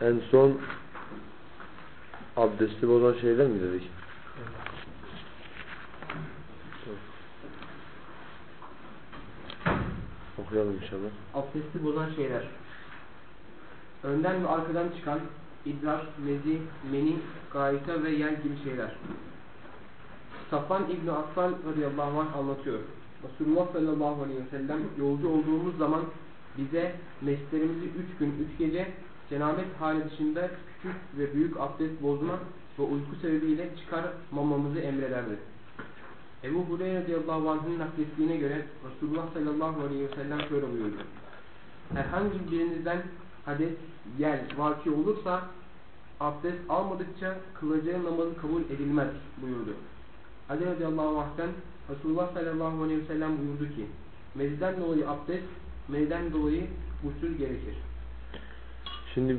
En son abdesti bozan şeyler mi dedik? Okuyalım inşallah. abdesti bozan şeyler. Önden ve arkadan çıkan idrar, mezi, meni, gayta ve yel gibi şeyler. Safan İbni Affan radıyallahu anh anlatıyor. Resulullah sallallahu aleyhi ve sellem yolcu olduğumuz zaman bize meslerimizi üç gün, üç gece cenabet hali dışında küçük ve büyük abdest bozma ve uyku sebebiyle çıkarmamamızı emrederdi. Ebu Hureyre radıyallahu anh'ın naklettiğine göre Resulullah sallallahu aleyhi ve sellem şöyle buyurdu. Herhangi birinizden hades, yel, vaki olursa abdest almadıkça kılacağı namazı kabul edilmez buyurdu. Ali radıyallahu anh'ten Resulullah sallallahu aleyhi ve sellem buyurdu ki mezden dolayı abdest, mezden dolayı gusül gerekir. Şimdi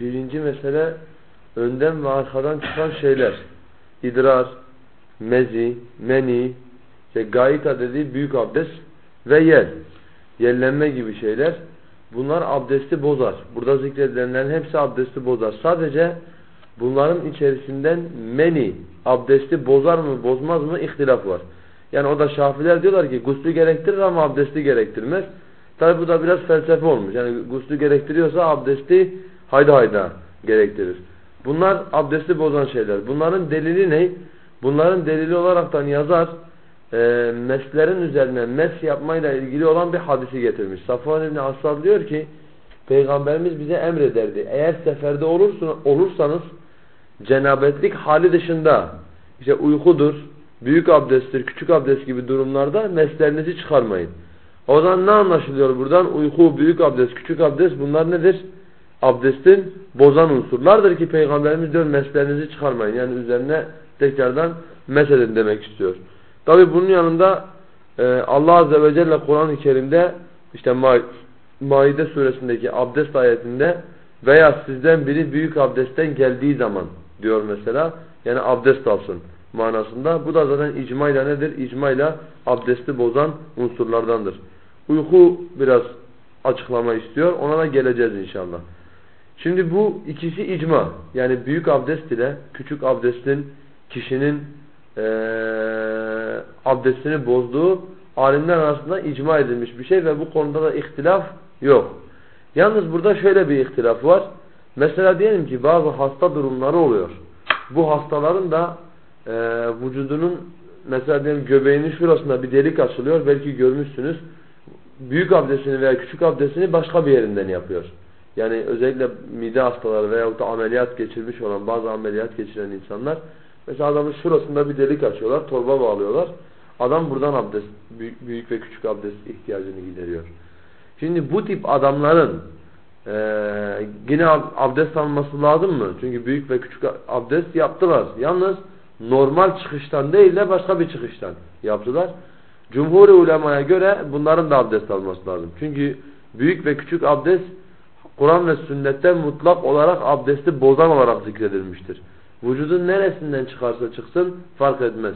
birinci mesele önden ve arkadan çıkan şeyler. İdrar, mezi, meni, işte gaita dediği büyük abdest ve yel. Yellenme gibi şeyler. Bunlar abdesti bozar. Burada zikredilenlerin hepsi abdesti bozar. Sadece bunların içerisinden meni abdesti bozar mı bozmaz mı ihtilaf var. Yani o da şafiler diyorlar ki guslü gerektirir ama abdesti gerektirmez. Tabi bu da biraz felsefe olmuş. Yani guslü gerektiriyorsa abdesti hayda hayda gerektirir. Bunlar abdesti bozan şeyler. Bunların delili ne? Bunların delili olaraktan yazar e, meslerin üzerine mes yapmayla ilgili olan bir hadisi getirmiş. Safvan İbni Asad diyor ki Peygamberimiz bize emrederdi. Eğer seferde olursun, olursanız cenabetlik hali dışında işte uykudur, büyük abdesttir, küçük abdest gibi durumlarda meslerinizi çıkarmayın. O zaman ne anlaşılıyor buradan? Uyku, büyük abdest, küçük abdest bunlar nedir? Abdestin bozan unsurlardır ki Peygamberimiz diyor meslerinizi çıkarmayın. Yani üzerine tekrardan mesedin demek istiyor. Tabi bunun yanında e, Allah Azze ve Celle Kur'an-ı Kerim'de işte Ma Maide suresindeki abdest ayetinde veya sizden biri büyük abdestten geldiği zaman diyor mesela. Yani abdest alsın manasında. Bu da zaten icmayla nedir? İcmayla abdesti bozan unsurlardandır. Uyku biraz açıklama istiyor. Ona da geleceğiz inşallah. Şimdi bu ikisi icma. Yani büyük abdest ile küçük abdestin kişinin e, abdestini bozduğu alimler arasında icma edilmiş bir şey ve bu konuda da ihtilaf yok. Yalnız burada şöyle bir ihtilaf var. Mesela diyelim ki bazı hasta durumları oluyor. Bu hastaların da e, vücudunun mesela diyelim göbeğinin şurasında bir delik açılıyor. Belki görmüşsünüz. Büyük abdestini veya küçük abdestini başka bir yerinden yapıyor. Yani özellikle mide hastaları veyahut da ameliyat geçirmiş olan bazı ameliyat geçiren insanlar mesela adamın şurasında bir delik açıyorlar, torba bağlıyorlar. Adam buradan abdest, büyük, ve küçük abdest ihtiyacını gideriyor. Şimdi bu tip adamların e, yine abdest alması lazım mı? Çünkü büyük ve küçük abdest yaptılar. Yalnız normal çıkıştan değil de başka bir çıkıştan yaptılar. Cumhur ulemaya göre bunların da abdest alması lazım. Çünkü büyük ve küçük abdest Kur'an ve sünnette mutlak olarak abdesti bozan olarak zikredilmiştir. Vücudun neresinden çıkarsa çıksın fark etmez.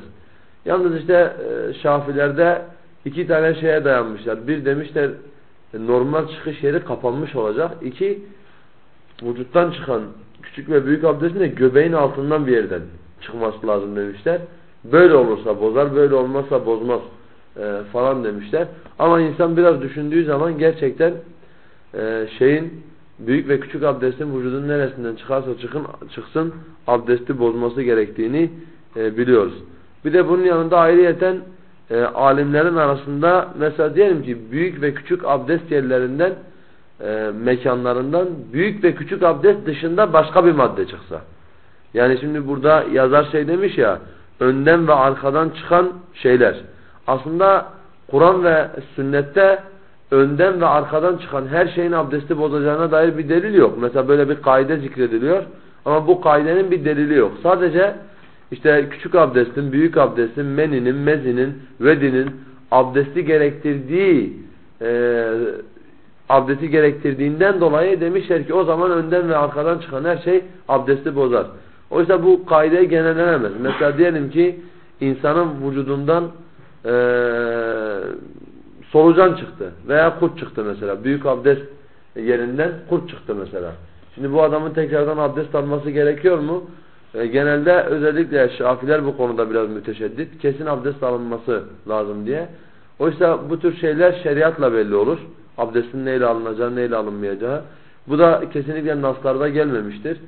Yalnız işte e, Şafilerde iki tane şeye dayanmışlar. Bir demişler e, normal çıkış yeri kapanmış olacak. İki vücuttan çıkan küçük ve büyük abdestin de göbeğin altından bir yerden çıkması lazım demişler. Böyle olursa bozar, böyle olmazsa bozmaz e, falan demişler. Ama insan biraz düşündüğü zaman gerçekten e, şeyin büyük ve küçük abdestin vücudun neresinden çıkarsa çıkın, çıksın abdesti bozması gerektiğini e, biliyoruz. Bir de bunun yanında ayrıyeten e, alimlerin arasında mesela diyelim ki büyük ve küçük abdest yerlerinden e, mekanlarından büyük ve küçük abdest dışında başka bir madde çıksa. Yani şimdi burada yazar şey demiş ya önden ve arkadan çıkan şeyler. Aslında Kur'an ve sünnette önden ve arkadan çıkan her şeyin abdesti bozacağına dair bir delil yok. Mesela böyle bir kaide zikrediliyor. Ama bu kaidenin bir delili yok. Sadece işte küçük abdestin, büyük abdestin, meninin, mezinin, vedinin abdesti gerektirdiği e, abdesti gerektirdiğinden dolayı demişler ki o zaman önden ve arkadan çıkan her şey abdesti bozar. Oysa bu kaideye genellenemez. Mesela diyelim ki insanın vücudundan ee, solucan çıktı veya kurt çıktı mesela. Büyük abdest yerinden kurt çıktı mesela. Şimdi bu adamın tekrardan abdest alması gerekiyor mu? E, genelde özellikle şafiler bu konuda biraz müteşeddit. Kesin abdest alınması lazım diye. Oysa bu tür şeyler şeriatla belli olur. Abdestin neyle alınacağı, neyle alınmayacağı. Bu da kesinlikle naslarda gelmemiştir.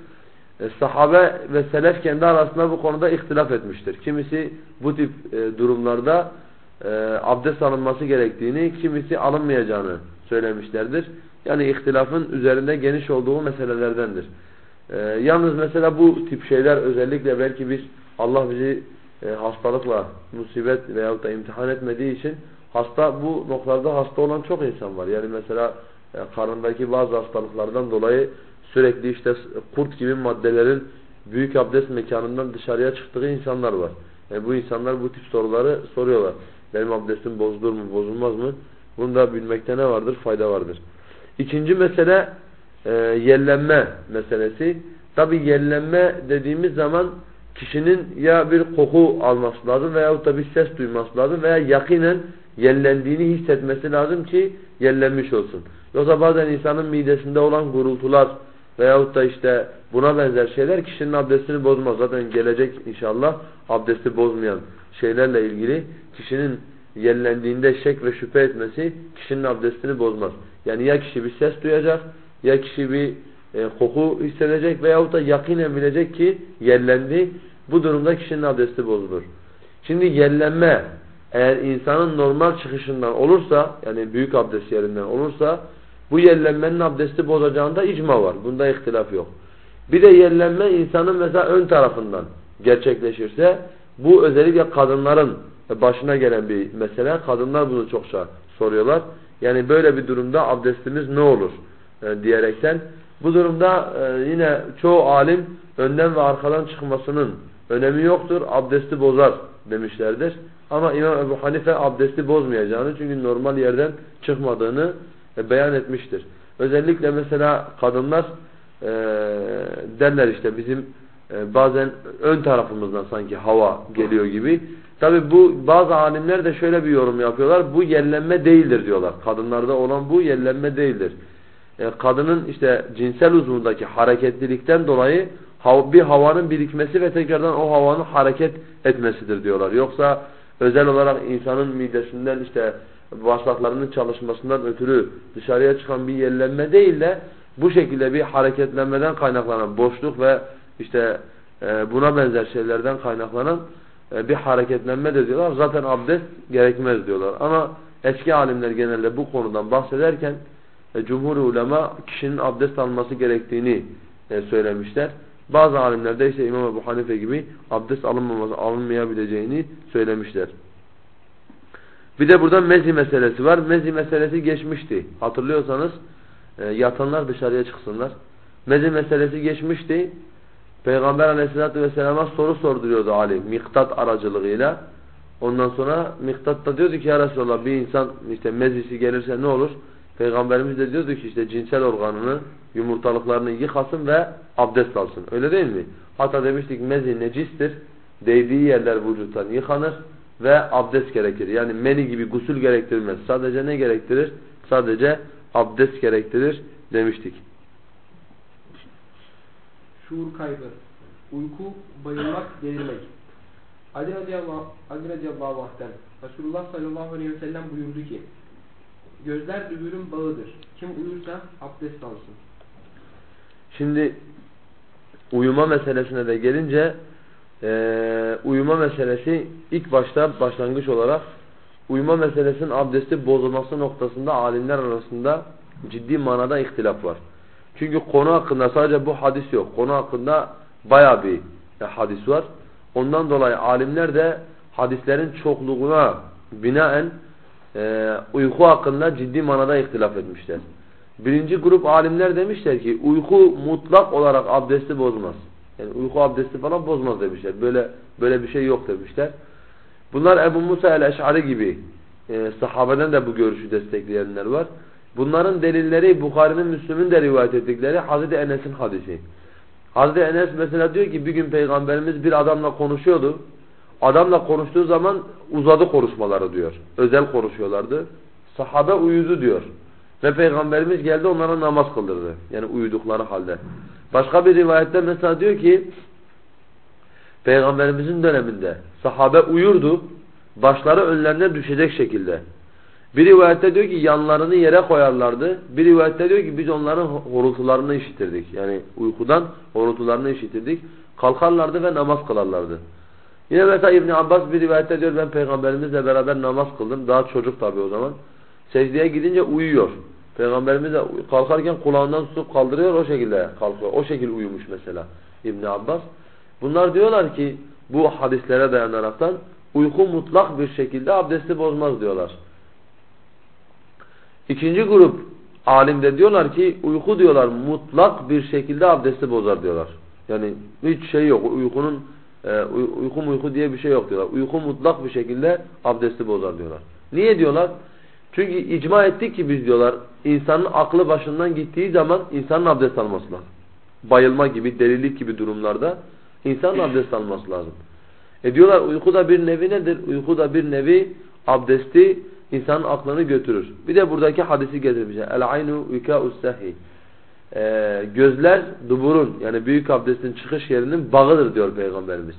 E, sahabe ve selef kendi arasında bu konuda ihtilaf etmiştir. Kimisi bu tip e, durumlarda e, abdest alınması gerektiğini, kimisi alınmayacağını söylemişlerdir. Yani ihtilafın üzerinde geniş olduğu meselelerdendir. E, yalnız mesela bu tip şeyler özellikle belki biz Allah bizi e, hastalıkla, musibet veyahut da imtihan etmediği için hasta bu noktalarda hasta olan çok insan var. Yani mesela e, karındaki bazı hastalıklardan dolayı sürekli işte kurt gibi maddelerin büyük abdest mekanından dışarıya çıktığı insanlar var. Yani bu insanlar bu tip soruları soruyorlar. Benim abdestim bozulur mu, bozulmaz mı? Bunu da bilmekte ne vardır? Fayda vardır. İkinci mesele e, yellenme meselesi. Tabi yellenme dediğimiz zaman kişinin ya bir koku alması lazım veyahut da bir ses duyması lazım veya yakinen yellendiğini hissetmesi lazım ki yellenmiş olsun. Yoksa bazen insanın midesinde olan gurultular veyahut da işte buna benzer şeyler kişinin abdestini bozmaz. Zaten gelecek inşallah abdesti bozmayan şeylerle ilgili kişinin yellendiğinde şek ve şüphe etmesi kişinin abdestini bozmaz. Yani ya kişi bir ses duyacak ya kişi bir e, koku hissedecek veyahut da yakinen bilecek ki yellendi. Bu durumda kişinin abdesti bozulur. Şimdi yellenme eğer insanın normal çıkışından olursa yani büyük abdest yerinden olursa bu yellenmenin abdesti bozacağında icma var. Bunda ihtilaf yok. Bir de yellenme insanın mesela ön tarafından gerçekleşirse bu özellikle kadınların başına gelen bir mesele. Kadınlar bunu çokça soruyorlar. Yani böyle bir durumda abdestimiz ne olur e, diyerekten. Bu durumda e, yine çoğu alim önden ve arkadan çıkmasının önemi yoktur. Abdesti bozar demişlerdir. Ama İmam Ebu Hanife abdesti bozmayacağını çünkü normal yerden çıkmadığını e, beyan etmiştir. Özellikle mesela kadınlar e, derler işte bizim e, bazen ön tarafımızdan sanki hava geliyor gibi. Tabi bu bazı alimler de şöyle bir yorum yapıyorlar. Bu yellenme değildir diyorlar. Kadınlarda olan bu yellenme değildir. E, kadının işte cinsel uzvundaki hareketlilikten dolayı bir havanın birikmesi ve tekrardan o havanın hareket etmesidir diyorlar. Yoksa özel olarak insanın midesinden işte bağırsaklarının çalışmasından ötürü dışarıya çıkan bir yellenme değil de bu şekilde bir hareketlenmeden kaynaklanan boşluk ve işte e, buna benzer şeylerden kaynaklanan e, bir hareketlenme de diyorlar. Zaten abdest gerekmez diyorlar. Ama eski alimler genelde bu konudan bahsederken e, cumhur ulema kişinin abdest alması gerektiğini söylemişler. Bazı alimler de işte İmam Ebu Hanife gibi abdest alınmaması, alınmayabileceğini söylemişler. Bir de burada mezi meselesi var. Mezi meselesi geçmişti. Hatırlıyorsanız e, yatanlar dışarıya çıksınlar. Mezi meselesi geçmişti. Peygamber aleyhissalatü vesselama soru sorduruyordu Ali miktat aracılığıyla. Ondan sonra miktat da diyordu ki ya Resulallah bir insan işte mezisi gelirse ne olur? Peygamberimiz de diyordu ki işte cinsel organını, yumurtalıklarını yıkasın ve abdest alsın. Öyle değil mi? Hatta demiştik mezi necistir. Değdiği yerler vücuttan yıkanır ve abdest gerekir. Yani meni gibi gusül gerektirmez. Sadece ne gerektirir? Sadece abdest gerektirir demiştik. Şuur kaybı, uyku, bayılmak, delirmek. Ali radıyallahu, anh'ten Resulullah sallallahu aleyhi ve sellem buyurdu ki Gözler dübürün bağıdır. Kim uyursa abdest alsın. Şimdi uyuma meselesine de gelince e, uyuma meselesi ilk başta başlangıç olarak uyuma meselesinin abdesti bozulması noktasında alimler arasında ciddi manada ihtilaf var. Çünkü konu hakkında sadece bu hadis yok. Konu hakkında baya bir hadis var. Ondan dolayı alimler de hadislerin çokluğuna binaen e, uyku hakkında ciddi manada ihtilaf etmişler. Birinci grup alimler demişler ki uyku mutlak olarak abdesti bozmaz. Yani uyku abdesti falan bozmaz demişler. Böyle böyle bir şey yok demişler. Bunlar Ebu Musa el-Eş'ari gibi e, sahabeden de bu görüşü destekleyenler var. Bunların delilleri Bukhari'nin Müslüm'ün de rivayet ettikleri Hazreti Enes'in hadisi. Hazreti Enes mesela diyor ki bir gün Peygamberimiz bir adamla konuşuyordu. Adamla konuştuğu zaman uzadı konuşmaları diyor. Özel konuşuyorlardı. Sahabe uyudu diyor. Ve Peygamberimiz geldi onlara namaz kıldırdı. Yani uyudukları halde. Başka bir rivayette mesela diyor ki Peygamberimizin döneminde sahabe uyurdu. Başları önlerine düşecek şekilde. Bir rivayette diyor ki yanlarını yere koyarlardı. Bir rivayette diyor ki biz onların horultularını işitirdik. Yani uykudan horultularını işitirdik. Kalkarlardı ve namaz kılarlardı. Yine mesela İbn Abbas bir rivayette diyor ben peygamberimizle beraber namaz kıldım. Daha çocuk tabi o zaman. Secdeye gidince uyuyor. Peygamberimiz de kalkarken kulağından tutup kaldırıyor o şekilde kalkıyor. O şekilde uyumuş mesela İbn Abbas. Bunlar diyorlar ki bu hadislere dayanaraktan uyku mutlak bir şekilde abdesti bozmaz diyorlar. İkinci grup alimde diyorlar ki uyku diyorlar mutlak bir şekilde abdesti bozar diyorlar. Yani hiç şey yok uykunun e, uyku uyku diye bir şey yok diyorlar. Uyku mutlak bir şekilde abdesti bozar diyorlar. Niye diyorlar? Çünkü icma ettik ki biz diyorlar insanın aklı başından gittiği zaman insanın abdest alması lazım. Bayılma gibi, delilik gibi durumlarda insanın abdest alması lazım. E diyorlar uyku da bir nevi nedir? Uyku da bir nevi abdesti insanın aklını götürür. Bir de buradaki hadisi getirmişler. El aynu vika'us sahi. Ee, gözler duburun yani büyük abdestin çıkış yerinin bağıdır diyor Peygamberimiz.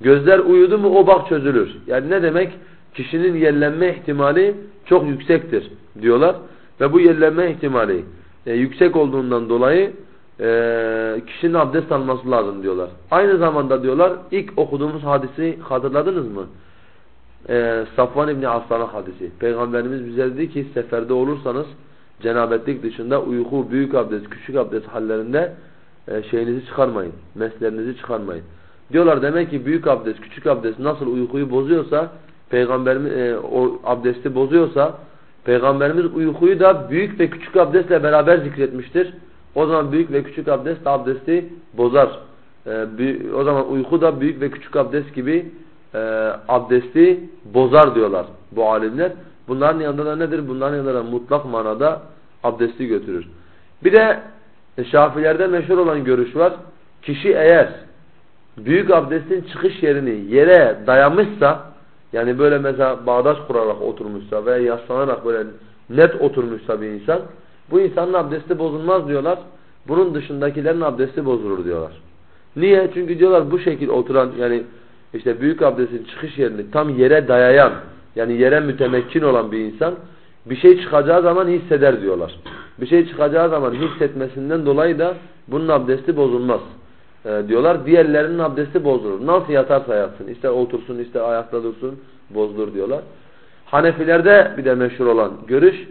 Gözler uyudu mu o bağ çözülür. Yani ne demek? Kişinin yerlenme ihtimali çok yüksektir diyorlar. Ve bu yerlenme ihtimali e, yüksek olduğundan dolayı e, kişinin abdest alması lazım diyorlar. Aynı zamanda diyorlar ilk okuduğumuz hadisi hatırladınız mı? e, Safvan İbni Aslan'ın hadisi. Peygamberimiz bize dedi ki seferde olursanız cenabetlik dışında uyku, büyük abdest, küçük abdest hallerinde e, şeyinizi çıkarmayın. Meslerinizi çıkarmayın. Diyorlar demek ki büyük abdest, küçük abdest nasıl uykuyu bozuyorsa Peygamberimiz e, o abdesti bozuyorsa Peygamberimiz uykuyu da büyük ve küçük abdestle beraber zikretmiştir. O zaman büyük ve küçük abdest abdesti bozar. E, o zaman uyku da büyük ve küçük abdest gibi e, abdesti bozar diyorlar bu alimler. Bunların yanında da nedir? Bunların yanında da mutlak manada abdesti götürür. Bir de e, Şafilerde meşhur olan görüş var. Kişi eğer büyük abdestin çıkış yerini yere dayamışsa yani böyle mesela bağdaş kurarak oturmuşsa veya yaslanarak böyle net oturmuşsa bir insan bu insanın abdesti bozulmaz diyorlar. Bunun dışındakilerin abdesti bozulur diyorlar. Niye? Çünkü diyorlar bu şekil oturan yani işte büyük abdestin çıkış yerini tam yere dayayan yani yere mütemekkin olan bir insan bir şey çıkacağı zaman hisseder diyorlar. Bir şey çıkacağı zaman hissetmesinden dolayı da bunun abdesti bozulmaz e, diyorlar. Diğerlerinin abdesti bozulur. Nasıl yatarsa yatsın. İster otursun ister ayakta dursun bozulur diyorlar. Hanefilerde bir de meşhur olan görüş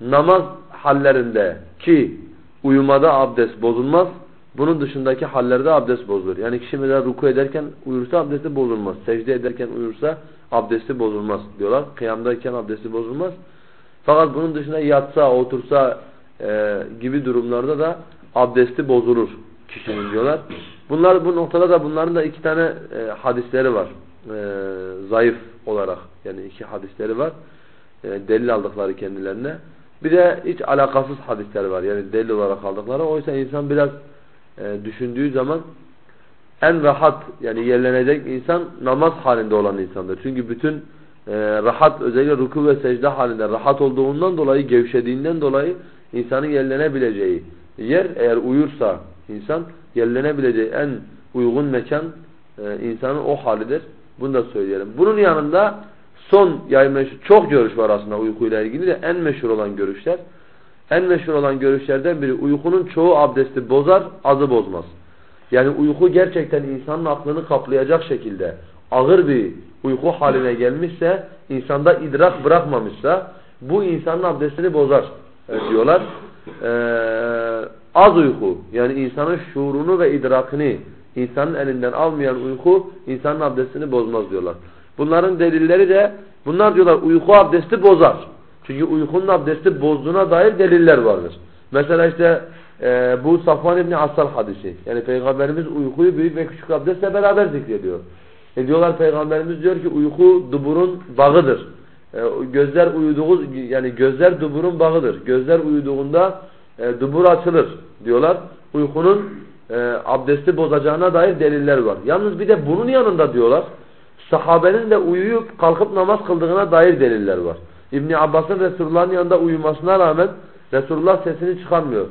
namaz hallerinde ki uyumada abdest bozulmaz. Bunun dışındaki hallerde abdest bozulur. Yani kişi mesela ruku ederken uyursa abdesti bozulmaz. Secde ederken uyursa abdesti bozulmaz diyorlar. Kıyamdayken abdesti bozulmaz. Fakat bunun dışında yatsa, otursa e, gibi durumlarda da abdesti bozulur kişinin diyorlar. Bunlar bu noktada da bunların da iki tane e, hadisleri var. E, zayıf olarak yani iki hadisleri var. E, delil aldıkları kendilerine. Bir de hiç alakasız hadisler var. Yani delil olarak aldıkları. Oysa insan biraz e, düşündüğü zaman en rahat yani yerlenecek insan namaz halinde olan insandır. Çünkü bütün e, rahat özellikle ruku ve secde halinde rahat olduğundan dolayı gevşediğinden dolayı insanın yerlenebileceği yer eğer uyursa insan yerlenebileceği en uygun mekan e, insanın o halidir. Bunu da söyleyelim. Bunun yanında son yayılmış çok görüş var aslında uykuyla ilgili de en meşhur olan görüşler en meşhur olan görüşlerden biri uykunun çoğu abdesti bozar, azı bozmaz. Yani uyku gerçekten insanın aklını kaplayacak şekilde ağır bir uyku haline gelmişse, insanda idrak bırakmamışsa bu insanın abdestini bozar e, diyorlar. Ee, az uyku yani insanın şuurunu ve idrakını insanın elinden almayan uyku insanın abdestini bozmaz diyorlar. Bunların delilleri de bunlar diyorlar uyku abdesti bozar. Çünkü uykunun abdesti bozduğuna dair deliller vardır. Mesela işte e, bu Safvan İbni Asal hadisi. Yani Peygamberimiz uykuyu büyük ve küçük abdestle beraber zikrediyor. E diyorlar Peygamberimiz diyor ki uyku duburun bağıdır. e, gözler uyuduğu yani gözler duburun bağıdır. Gözler uyuduğunda e, dubur açılır diyorlar. Uykunun e, abdesti bozacağına dair deliller var. Yalnız bir de bunun yanında diyorlar sahabenin de uyuyup kalkıp namaz kıldığına dair deliller var. İbn Abbas'ın Resulullah'ın yanında uyumasına rağmen Resulullah sesini çıkarmıyor.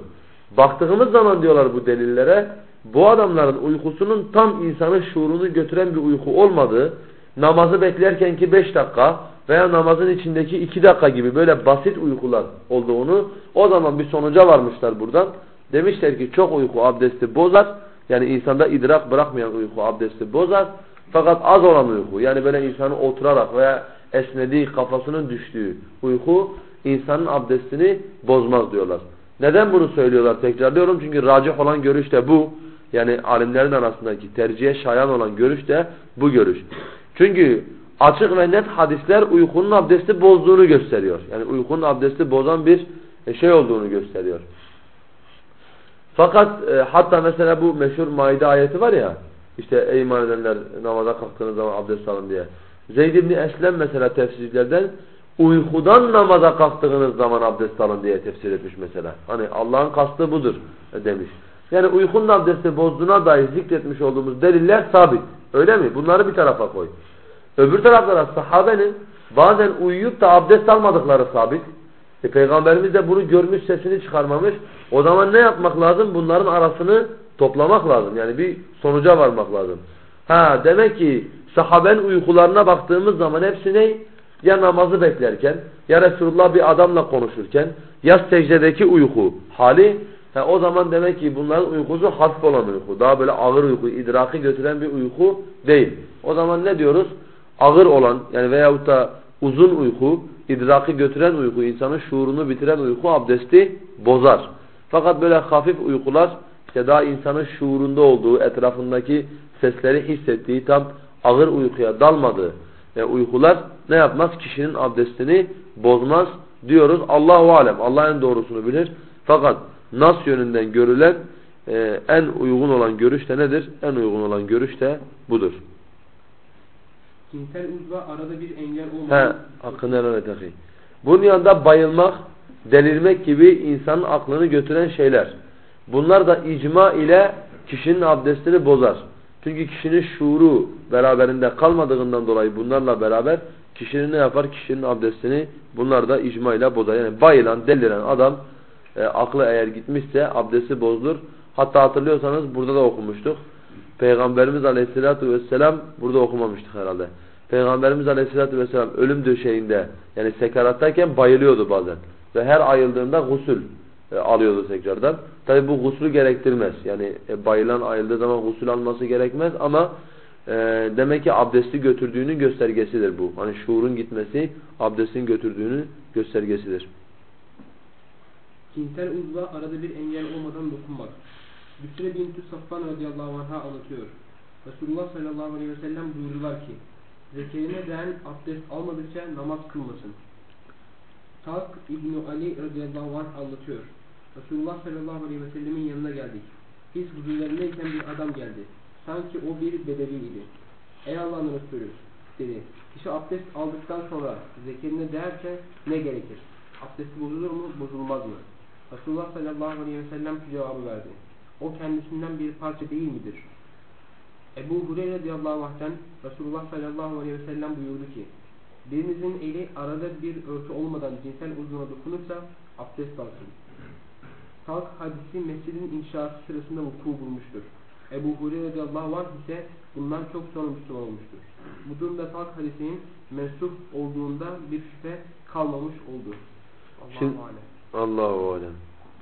Baktığımız zaman diyorlar bu delillere bu adamların uykusunun tam insanın şuurunu götüren bir uyku olmadığı, namazı beklerken ki 5 dakika veya namazın içindeki 2 dakika gibi böyle basit uykular olduğunu o zaman bir sonuca varmışlar buradan. Demişler ki çok uyku abdesti bozar. Yani insanda idrak bırakmayan uyku abdesti bozar. Fakat az olan uyku yani böyle insanı oturarak veya esnediği kafasının düştüğü uyku insanın abdestini bozmaz diyorlar. Neden bunu söylüyorlar tekrarlıyorum çünkü racih olan görüş de bu. Yani alimlerin arasındaki tercihe şayan olan görüş de bu görüş. Çünkü açık ve net hadisler uykunun abdesti bozduğunu gösteriyor. Yani uykunun abdesti bozan bir şey olduğunu gösteriyor. Fakat e, hatta mesela bu meşhur Maide ayeti var ya işte ey iman edenler namaza kalktığınız zaman abdest alın diye. Zeyd ibn Eslem mesela tefsirlerden uykudan namaza kalktığınız zaman abdest alın diye tefsir etmiş mesela. Hani Allah'ın kastı budur demiş. Yani uykunun abdesti bozduğuna dair zikretmiş olduğumuz deliller sabit. Öyle mi? Bunları bir tarafa koy. Öbür taraflara sahabenin bazen uyuyup da abdest almadıkları sabit. E, Peygamberimiz de bunu görmüş sesini çıkarmamış. O zaman ne yapmak lazım? Bunların arasını toplamak lazım. Yani bir sonuca varmak lazım. Ha demek ki sahaben uykularına baktığımız zaman hepsi ne? Ya namazı beklerken, ya Resulullah bir adamla konuşurken, ya secdedeki uyku hali. Ha, o zaman demek ki bunların uykusu hafif olan uyku. Daha böyle ağır uyku, idraki götüren bir uyku değil. O zaman ne diyoruz? Ağır olan yani veyahut da uzun uyku, idraki götüren uyku, insanın şuurunu bitiren uyku abdesti bozar. Fakat böyle hafif uykular işte daha insanın şuurunda olduğu, etrafındaki sesleri hissettiği tam ağır uykuya dalmadığı e, uykular ne yapmaz? Kişinin abdestini bozmaz diyoruz. Allahu alem. Allah en doğrusunu bilir. Fakat nas yönünden görülen e, en uygun olan görüş de nedir? En uygun olan görüş de budur. Cinsel uzva arada bir engel olmadan... He, hakkını helal et Bunun yanında bayılmak, delirmek gibi insanın aklını götüren şeyler. Bunlar da icma ile kişinin abdestini bozar. Çünkü kişinin şuuru beraberinde kalmadığından dolayı bunlarla beraber kişinin ne yapar? Kişinin abdestini bunlar da icma ile bozar. Yani bayılan, deliren adam e, aklı eğer gitmişse abdesti bozulur. Hatta hatırlıyorsanız burada da okumuştuk. Peygamberimiz aleyhissalatu vesselam burada okumamıştık herhalde. Peygamberimiz aleyhissalatu vesselam ölüm döşeğinde yani sekarattayken bayılıyordu bazen. Ve her ayıldığında gusül e, alıyordu tekrardan. Tabi bu guslü gerektirmez. Yani e, bayılan ayıldığı zaman gusül alması gerekmez ama e, demek ki abdesti götürdüğünün göstergesidir bu. Hani şuurun gitmesi abdestin götürdüğünün göstergesidir. Cinsel uzva arada bir engel olmadan dokunmak. Büsre bintü Safvan radıyallahu anh'a anlatıyor. Resulullah sallallahu aleyhi ve sellem buyurdular ki zekerine değen abdest almadıkça namaz kılmasın. Tak İbni Ali radıyallahu anh anlatıyor. Resulullah sallallahu aleyhi ve sellemin yanına geldik. Biz huzurlarındayken bir adam geldi. Sanki o bir bedeviydi. Ey Allah'ın Resulü dedi. Kişi abdest aldıktan sonra zekerine değerse ne gerekir? Abdesti bozulur mu, bozulmaz mı? Resulullah sallallahu aleyhi ve sellem cevabı verdi. O kendisinden bir parça değil midir? Ebu Hureyre radıyallahu anh'ten Resulullah sallallahu aleyhi ve sellem buyurdu ki Birinizin eli arada bir örtü olmadan cinsel uzvuna dokunursa abdest alsın. Talk hadisi mescidin inşaatı sırasında vuku bulmuştur. Ebu Hureyre radıyallahu anh ise bundan çok sonra Müslüman olmuştur. Bu durumda talk hadisinin mensup olduğunda bir şüphe kalmamış oldu. Allahu alem. Allahu alem.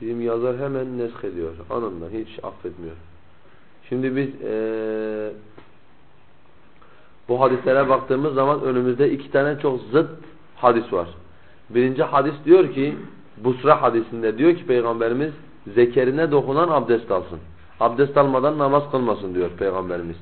Bizim yazar hemen nesk ediyor. Anında hiç affetmiyor. Şimdi biz ee, bu hadislere baktığımız zaman önümüzde iki tane çok zıt hadis var. Birinci hadis diyor ki Busra hadisinde diyor ki Peygamberimiz zekerine dokunan abdest alsın. Abdest almadan namaz kılmasın diyor Peygamberimiz.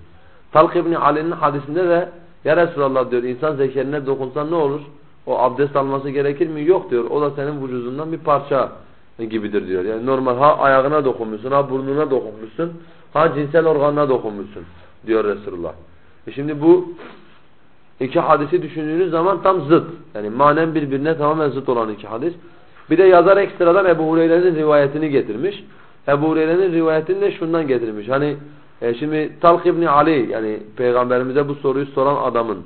Talk İbni Ali'nin hadisinde de ya Resulallah diyor insan zekerine dokunsan ne olur? O abdest alması gerekir mi? Yok diyor. O da senin vücudundan bir parça gibidir diyor. Yani normal ha ayağına dokunmuşsun, ha burnuna dokunmuşsun, ha cinsel organına dokunmuşsun diyor Resulullah. E şimdi bu İki hadisi düşündüğünüz zaman tam zıt. Yani manen birbirine tamamen zıt olan iki hadis. Bir de yazar ekstradan Ebu Hureyre'nin rivayetini getirmiş. Ebu Hureyre'nin rivayetini de şundan getirmiş. Hani e, şimdi Talk İbni Ali yani peygamberimize bu soruyu soran adamın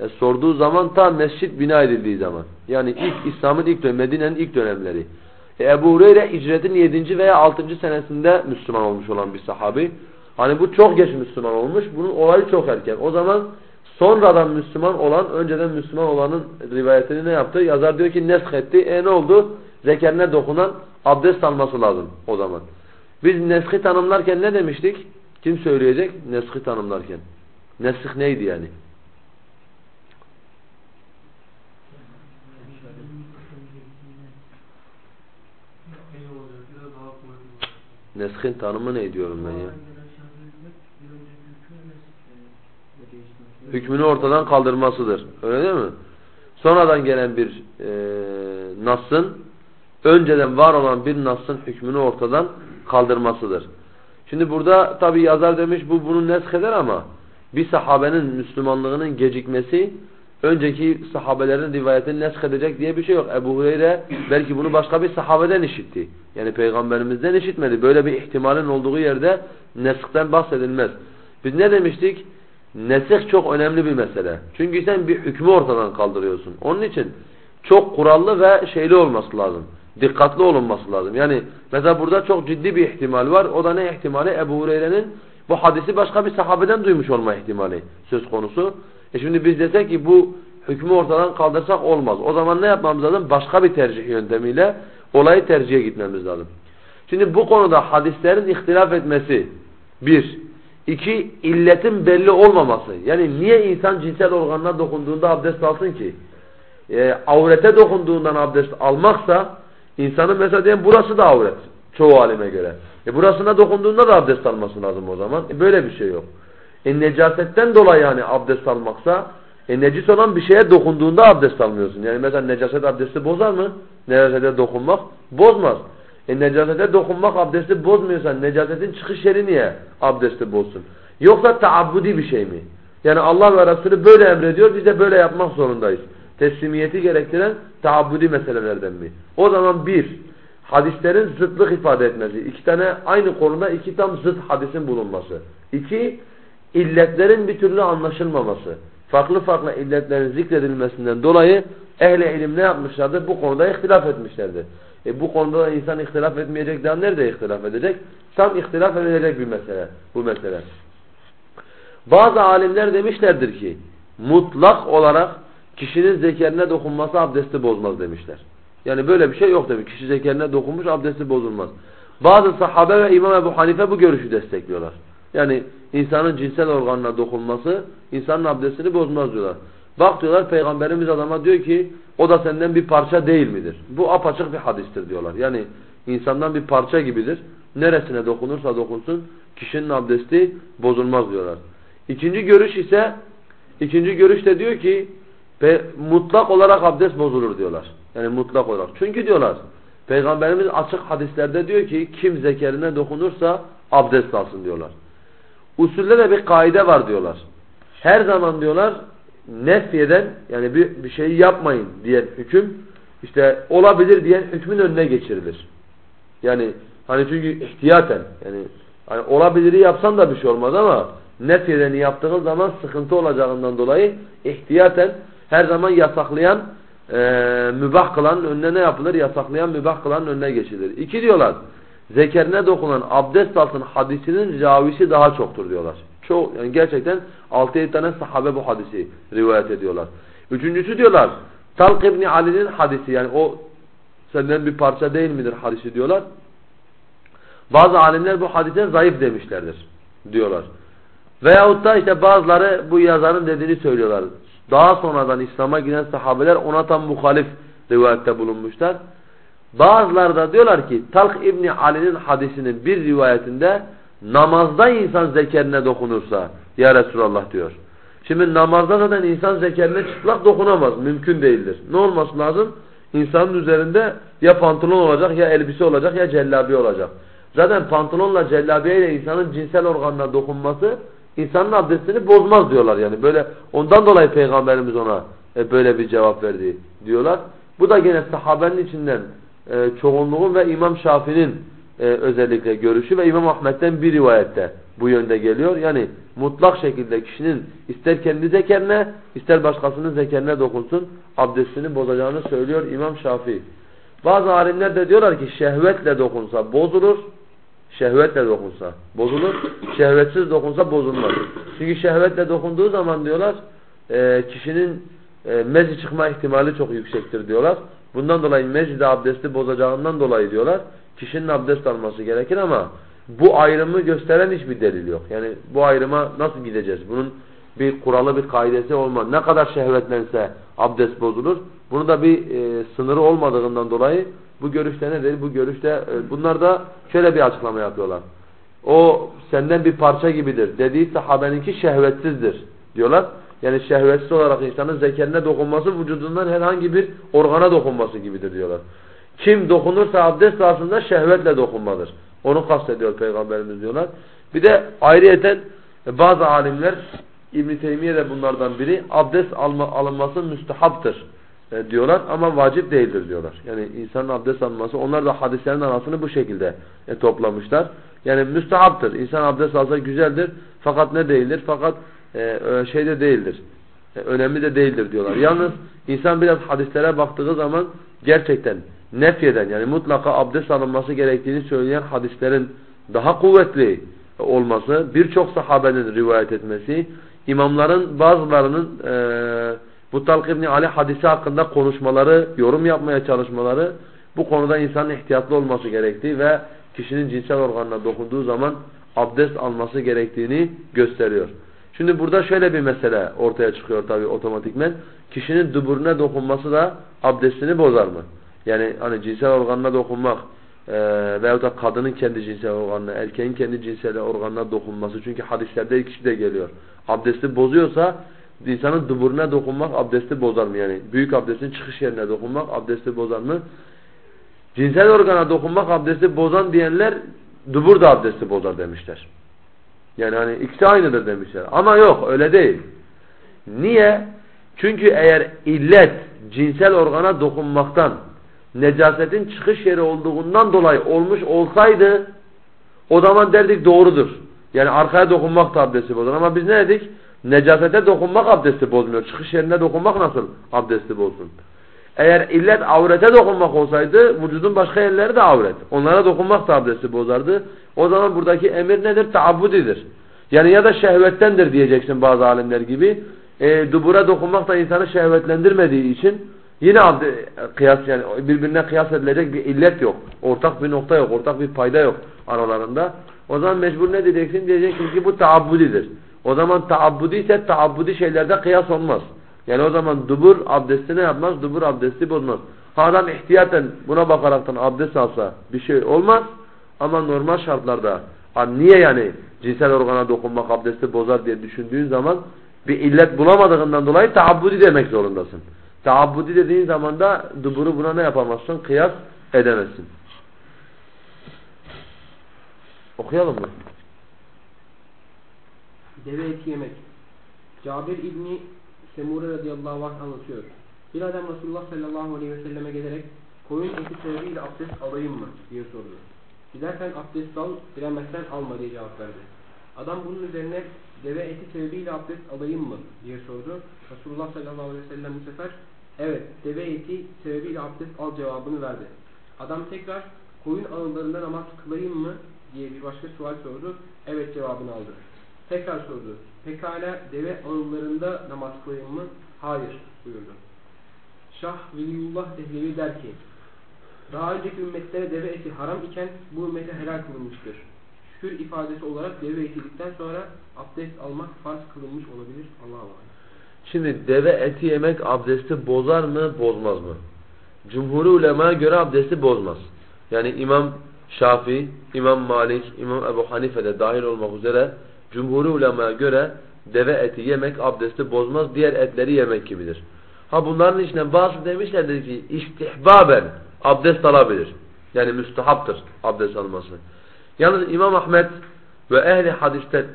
e, sorduğu zaman ta mescit bina edildiği zaman. Yani ilk İslam'ın ilk dönemi, Medine'nin ilk dönemleri. E, Ebu Hureyre hicretin 7. veya 6. senesinde Müslüman olmuş olan bir sahabi. Hani bu çok geç Müslüman olmuş. Bunun olayı çok erken. O zaman sonradan Müslüman olan, önceden Müslüman olanın rivayetini ne yaptı? Yazar diyor ki nesk etti. E ne oldu? Zekerine dokunan abdest alması lazım o zaman. Biz neski tanımlarken ne demiştik? Kim söyleyecek? Neski tanımlarken. Nesih neydi yani? Neskin tanımı ne diyorum ben ya? Hükmünü ortadan kaldırmasıdır. Öyle değil mi? Sonradan gelen bir e, Nas'ın önceden var olan bir Nas'ın hükmünü ortadan kaldırmasıdır. Şimdi burada tabi yazar demiş bu bunu nesk eder ama bir sahabenin Müslümanlığının gecikmesi önceki sahabelerin rivayetini nesk edecek diye bir şey yok. Ebu Hureyre belki bunu başka bir sahabeden işitti. Yani peygamberimizden işitmedi. Böyle bir ihtimalin olduğu yerde neskten bahsedilmez. Biz ne demiştik? Nesih çok önemli bir mesele. Çünkü sen bir hükmü ortadan kaldırıyorsun. Onun için çok kurallı ve şeyli olması lazım. Dikkatli olunması lazım. Yani mesela burada çok ciddi bir ihtimal var. O da ne ihtimali? Ebu Hureyre'nin bu hadisi başka bir sahabeden duymuş olma ihtimali söz konusu. E şimdi biz desek ki bu hükmü ortadan kaldırsak olmaz. O zaman ne yapmamız lazım? Başka bir tercih yöntemiyle olayı tercihe gitmemiz lazım. Şimdi bu konuda hadislerin ihtilaf etmesi bir. iki illetin belli olmaması. Yani niye insan cinsel organına dokunduğunda abdest alsın ki? E, avrete dokunduğundan abdest almaksa insanın mesela diyelim burası da avret çoğu alime göre. E burasına dokunduğunda da abdest alması lazım o zaman. E böyle bir şey yok. E necasetten dolayı yani abdest almaksa e necis olan bir şeye dokunduğunda abdest almıyorsun. Yani mesela necaset abdesti bozar mı? Necasete dokunmak bozmaz. E necasete dokunmak abdesti bozmuyorsa necasetin çıkış yeri niye abdesti bozsun? Yoksa taabbudi bir şey mi? Yani Allah ve Resulü böyle emrediyor biz de böyle yapmak zorundayız. Teslimiyeti gerektiren taabbudi meselelerden mi? O zaman bir, hadislerin zıtlık ifade etmesi. iki tane aynı konuda iki tam zıt hadisin bulunması. İki, illetlerin bir türlü anlaşılmaması. Farklı farklı illetlerin zikredilmesinden dolayı ehli ilim ne yapmışlardır? Bu konuda ihtilaf etmişlerdir. E bu konuda da insan ihtilaf etmeyecek daha nerede ihtilaf edecek? Tam ihtilaf edilecek bir mesele bu mesele. Bazı alimler demişlerdir ki mutlak olarak kişinin zekerine dokunması abdesti bozmaz demişler. Yani böyle bir şey yok demiş. Kişi zekerine dokunmuş abdesti bozulmaz. Bazı sahabe ve İmam Ebu Hanife bu görüşü destekliyorlar. Yani insanın cinsel organına dokunması insanın abdestini bozmaz diyorlar. Bak diyorlar Peygamberimiz adama diyor ki o da senden bir parça değil midir? Bu apaçık bir hadistir diyorlar. Yani insandan bir parça gibidir. Neresine dokunursa dokunsun kişinin abdesti bozulmaz diyorlar. İkinci görüş ise ikinci görüş de diyor ki mutlak olarak abdest bozulur diyorlar. Yani mutlak olarak. Çünkü diyorlar Peygamberimiz açık hadislerde diyor ki kim zekerine dokunursa abdest alsın diyorlar. Usulde de bir kaide var diyorlar. Her zaman diyorlar nefyeden yani bir, bir şeyi yapmayın diyen hüküm işte olabilir diyen hükmün önüne geçirilir. Yani hani çünkü ihtiyaten yani hani olabiliri yapsan da bir şey olmaz ama nefyedeni yaptığın zaman sıkıntı olacağından dolayı ihtiyaten her zaman yasaklayan e, mübah kılan önüne ne yapılır? Yasaklayan mübah kılan önüne geçilir. İki diyorlar zekerine dokunan abdest alsın hadisinin ravisi daha çoktur diyorlar. Çok yani gerçekten 6-7 tane sahabe bu hadisi rivayet ediyorlar. Üçüncüsü diyorlar Talq ibn Ali'nin hadisi yani o senden bir parça değil midir hadisi diyorlar. Bazı alimler bu hadise zayıf demişlerdir diyorlar. Veyahut da işte bazıları bu yazarın dediğini söylüyorlar. Daha sonradan İslam'a giren sahabeler ona tam muhalif rivayette bulunmuşlar. Bazıları da diyorlar ki Talk İbni Ali'nin hadisinin bir rivayetinde namazda insan zekerine dokunursa ya Resulallah diyor. Şimdi namazda zaten insan zekerine çıplak dokunamaz. Mümkün değildir. Ne olması lazım? İnsanın üzerinde ya pantolon olacak ya elbise olacak ya cellabi olacak. Zaten pantolonla cellabiye ile insanın cinsel organına dokunması insanın abdestini bozmaz diyorlar yani. Böyle ondan dolayı peygamberimiz ona e, böyle bir cevap verdi diyorlar. Bu da gene sahabenin içinden e, çoğunluğun ve İmam Şafii'nin e, özellikle görüşü ve İmam Ahmet'ten bir rivayette bu yönde geliyor. Yani mutlak şekilde kişinin ister kendi zekerine ister başkasının zekerine dokunsun abdestini bozacağını söylüyor İmam Şafii. Bazı alimler de diyorlar ki şehvetle dokunsa bozulur. Şehvetle dokunsa bozulur. Şehvetsiz dokunsa bozulmaz. Çünkü şehvetle dokunduğu zaman diyorlar e, kişinin e, mezi çıkma ihtimali çok yüksektir diyorlar. Bundan dolayı mezide abdesti bozacağından dolayı diyorlar kişinin abdest alması gerekir ama bu ayrımı gösteren hiçbir delil yok. Yani bu ayrıma nasıl gideceğiz? Bunun bir kuralı bir kaidesi olmaz. Ne kadar şehvetlense abdest bozulur. Bunu da bir e, sınırı olmadığından dolayı bu görüşte nedir? Bu görüşte e, bunlar da şöyle bir açıklama yapıyorlar. O senden bir parça gibidir. Dediği sahabeninki şehvetsizdir diyorlar. Yani şehvetsiz olarak insanın zekerine dokunması vücudundan herhangi bir organa dokunması gibidir diyorlar. Kim dokunursa abdest aslında şehvetle dokunmadır. Onu kastediyor Peygamberimiz diyorlar. Bir de ayrıyeten bazı alimler İbn Teymiye de bunlardan biri abdest alma, alınması müstehaptır e, diyorlar ama vacip değildir diyorlar. Yani insanın abdest alması onlar da hadislerin arasını bu şekilde e, toplamışlar. Yani müstehaptır. İnsan abdest alsa güzeldir fakat ne değildir? Fakat e, şeyde değildir. E, önemli de değildir diyorlar. Yalnız insan biraz hadislere baktığı zaman gerçekten nefyeden yani mutlaka abdest alınması gerektiğini söyleyen hadislerin daha kuvvetli olması, birçok sahabenin rivayet etmesi, imamların bazılarının e, bu Talq İbni Ali hadisi hakkında konuşmaları, yorum yapmaya çalışmaları bu konuda insanın ihtiyatlı olması gerektiği ve kişinin cinsel organına dokunduğu zaman abdest alması gerektiğini gösteriyor. Şimdi burada şöyle bir mesele ortaya çıkıyor tabii otomatikmen. Kişinin duburuna dokunması da abdestini bozar mı? Yani hani cinsel organına dokunmak e, veyahut da kadının kendi cinsel organına, erkeğin kendi cinsel organına dokunması. Çünkü hadislerde ikisi de geliyor. Abdesti bozuyorsa insanın duburuna dokunmak abdesti bozar mı? Yani büyük abdestin çıkış yerine dokunmak abdesti bozar mı? Cinsel organa dokunmak abdesti bozan diyenler dubur da abdesti bozar demişler. Yani hani ikisi aynıdır demişler. Ama yok öyle değil. Niye? Çünkü eğer illet cinsel organa dokunmaktan necasetin çıkış yeri olduğundan dolayı olmuş olsaydı o zaman derdik doğrudur. Yani arkaya dokunmak da abdesti bozar ama biz ne dedik? Necasete dokunmak abdesti bozmuyor. Çıkış yerine dokunmak nasıl abdesti bozsun? Eğer illet avrete dokunmak olsaydı vücudun başka yerleri de avret. Onlara dokunmak da abdesti bozardı. O zaman buradaki emir nedir? Taabbudidir. Yani ya da şehvettendir diyeceksin bazı alimler gibi. E, dubura dokunmak da insanı şehvetlendirmediği için Yine kıyas yani birbirine kıyas edilecek bir illet yok. Ortak bir nokta yok. Ortak bir payda yok aralarında. O zaman mecbur ne diyeceksin? Diyeceksin ki bu taabbudidir. O zaman taabbudi ise taabbudi şeylerde kıyas olmaz. Yani o zaman dubur abdesti ne yapmaz? Dubur abdesti bozmaz. Ha adam ihtiyaten buna bakaraktan abdest alsa bir şey olmaz. Ama normal şartlarda niye yani cinsel organa dokunmak abdesti bozar diye düşündüğün zaman bir illet bulamadığından dolayı taabbudi demek zorundasın. Taabbudi dediğin zaman da duburu buna ne yapamazsın? Kıyas edemezsin. Okuyalım mı? Deve eti yemek. Cabir İbni Semure radıyallahu anh anlatıyor. Bir adam Resulullah sallallahu aleyhi ve selleme gelerek koyun eti sebebiyle abdest alayım mı diye sordu. Dilersen abdest al, dilemezsen alma diye cevap verdi. Adam bunun üzerine deve eti sebebiyle abdest alayım mı diye sordu. Resulullah sallallahu aleyhi ve sellem bu sefer Evet, deve eti sebebiyle abdest al cevabını verdi. Adam tekrar koyun ağıllarında namaz kılayım mı diye bir başka sual sordu. Evet cevabını aldı. Tekrar sordu. Pekala deve ağıllarında namaz kılayım mı? Hayır buyurdu. Şah Veliyullah Dehlevi der ki daha önceki ümmetlere deve eti haram iken bu ümmete helal kılınmıştır. Şükür ifadesi olarak deve eti yedikten sonra abdest almak farz kılınmış olabilir. Allah'a emanet. Şimdi deve eti yemek abdesti bozar mı, bozmaz mı? Cumhur ulemaya göre abdesti bozmaz. Yani İmam Şafii, İmam Malik, İmam Ebu Hanife de dahil olmak üzere cumhur ulemaya göre deve eti yemek abdesti bozmaz, diğer etleri yemek gibidir. Ha bunların içinde bazı demişlerdir ki istihbaben abdest alabilir. Yani müstehaptır abdest alması. Yalnız İmam Ahmet ve ehli hadiste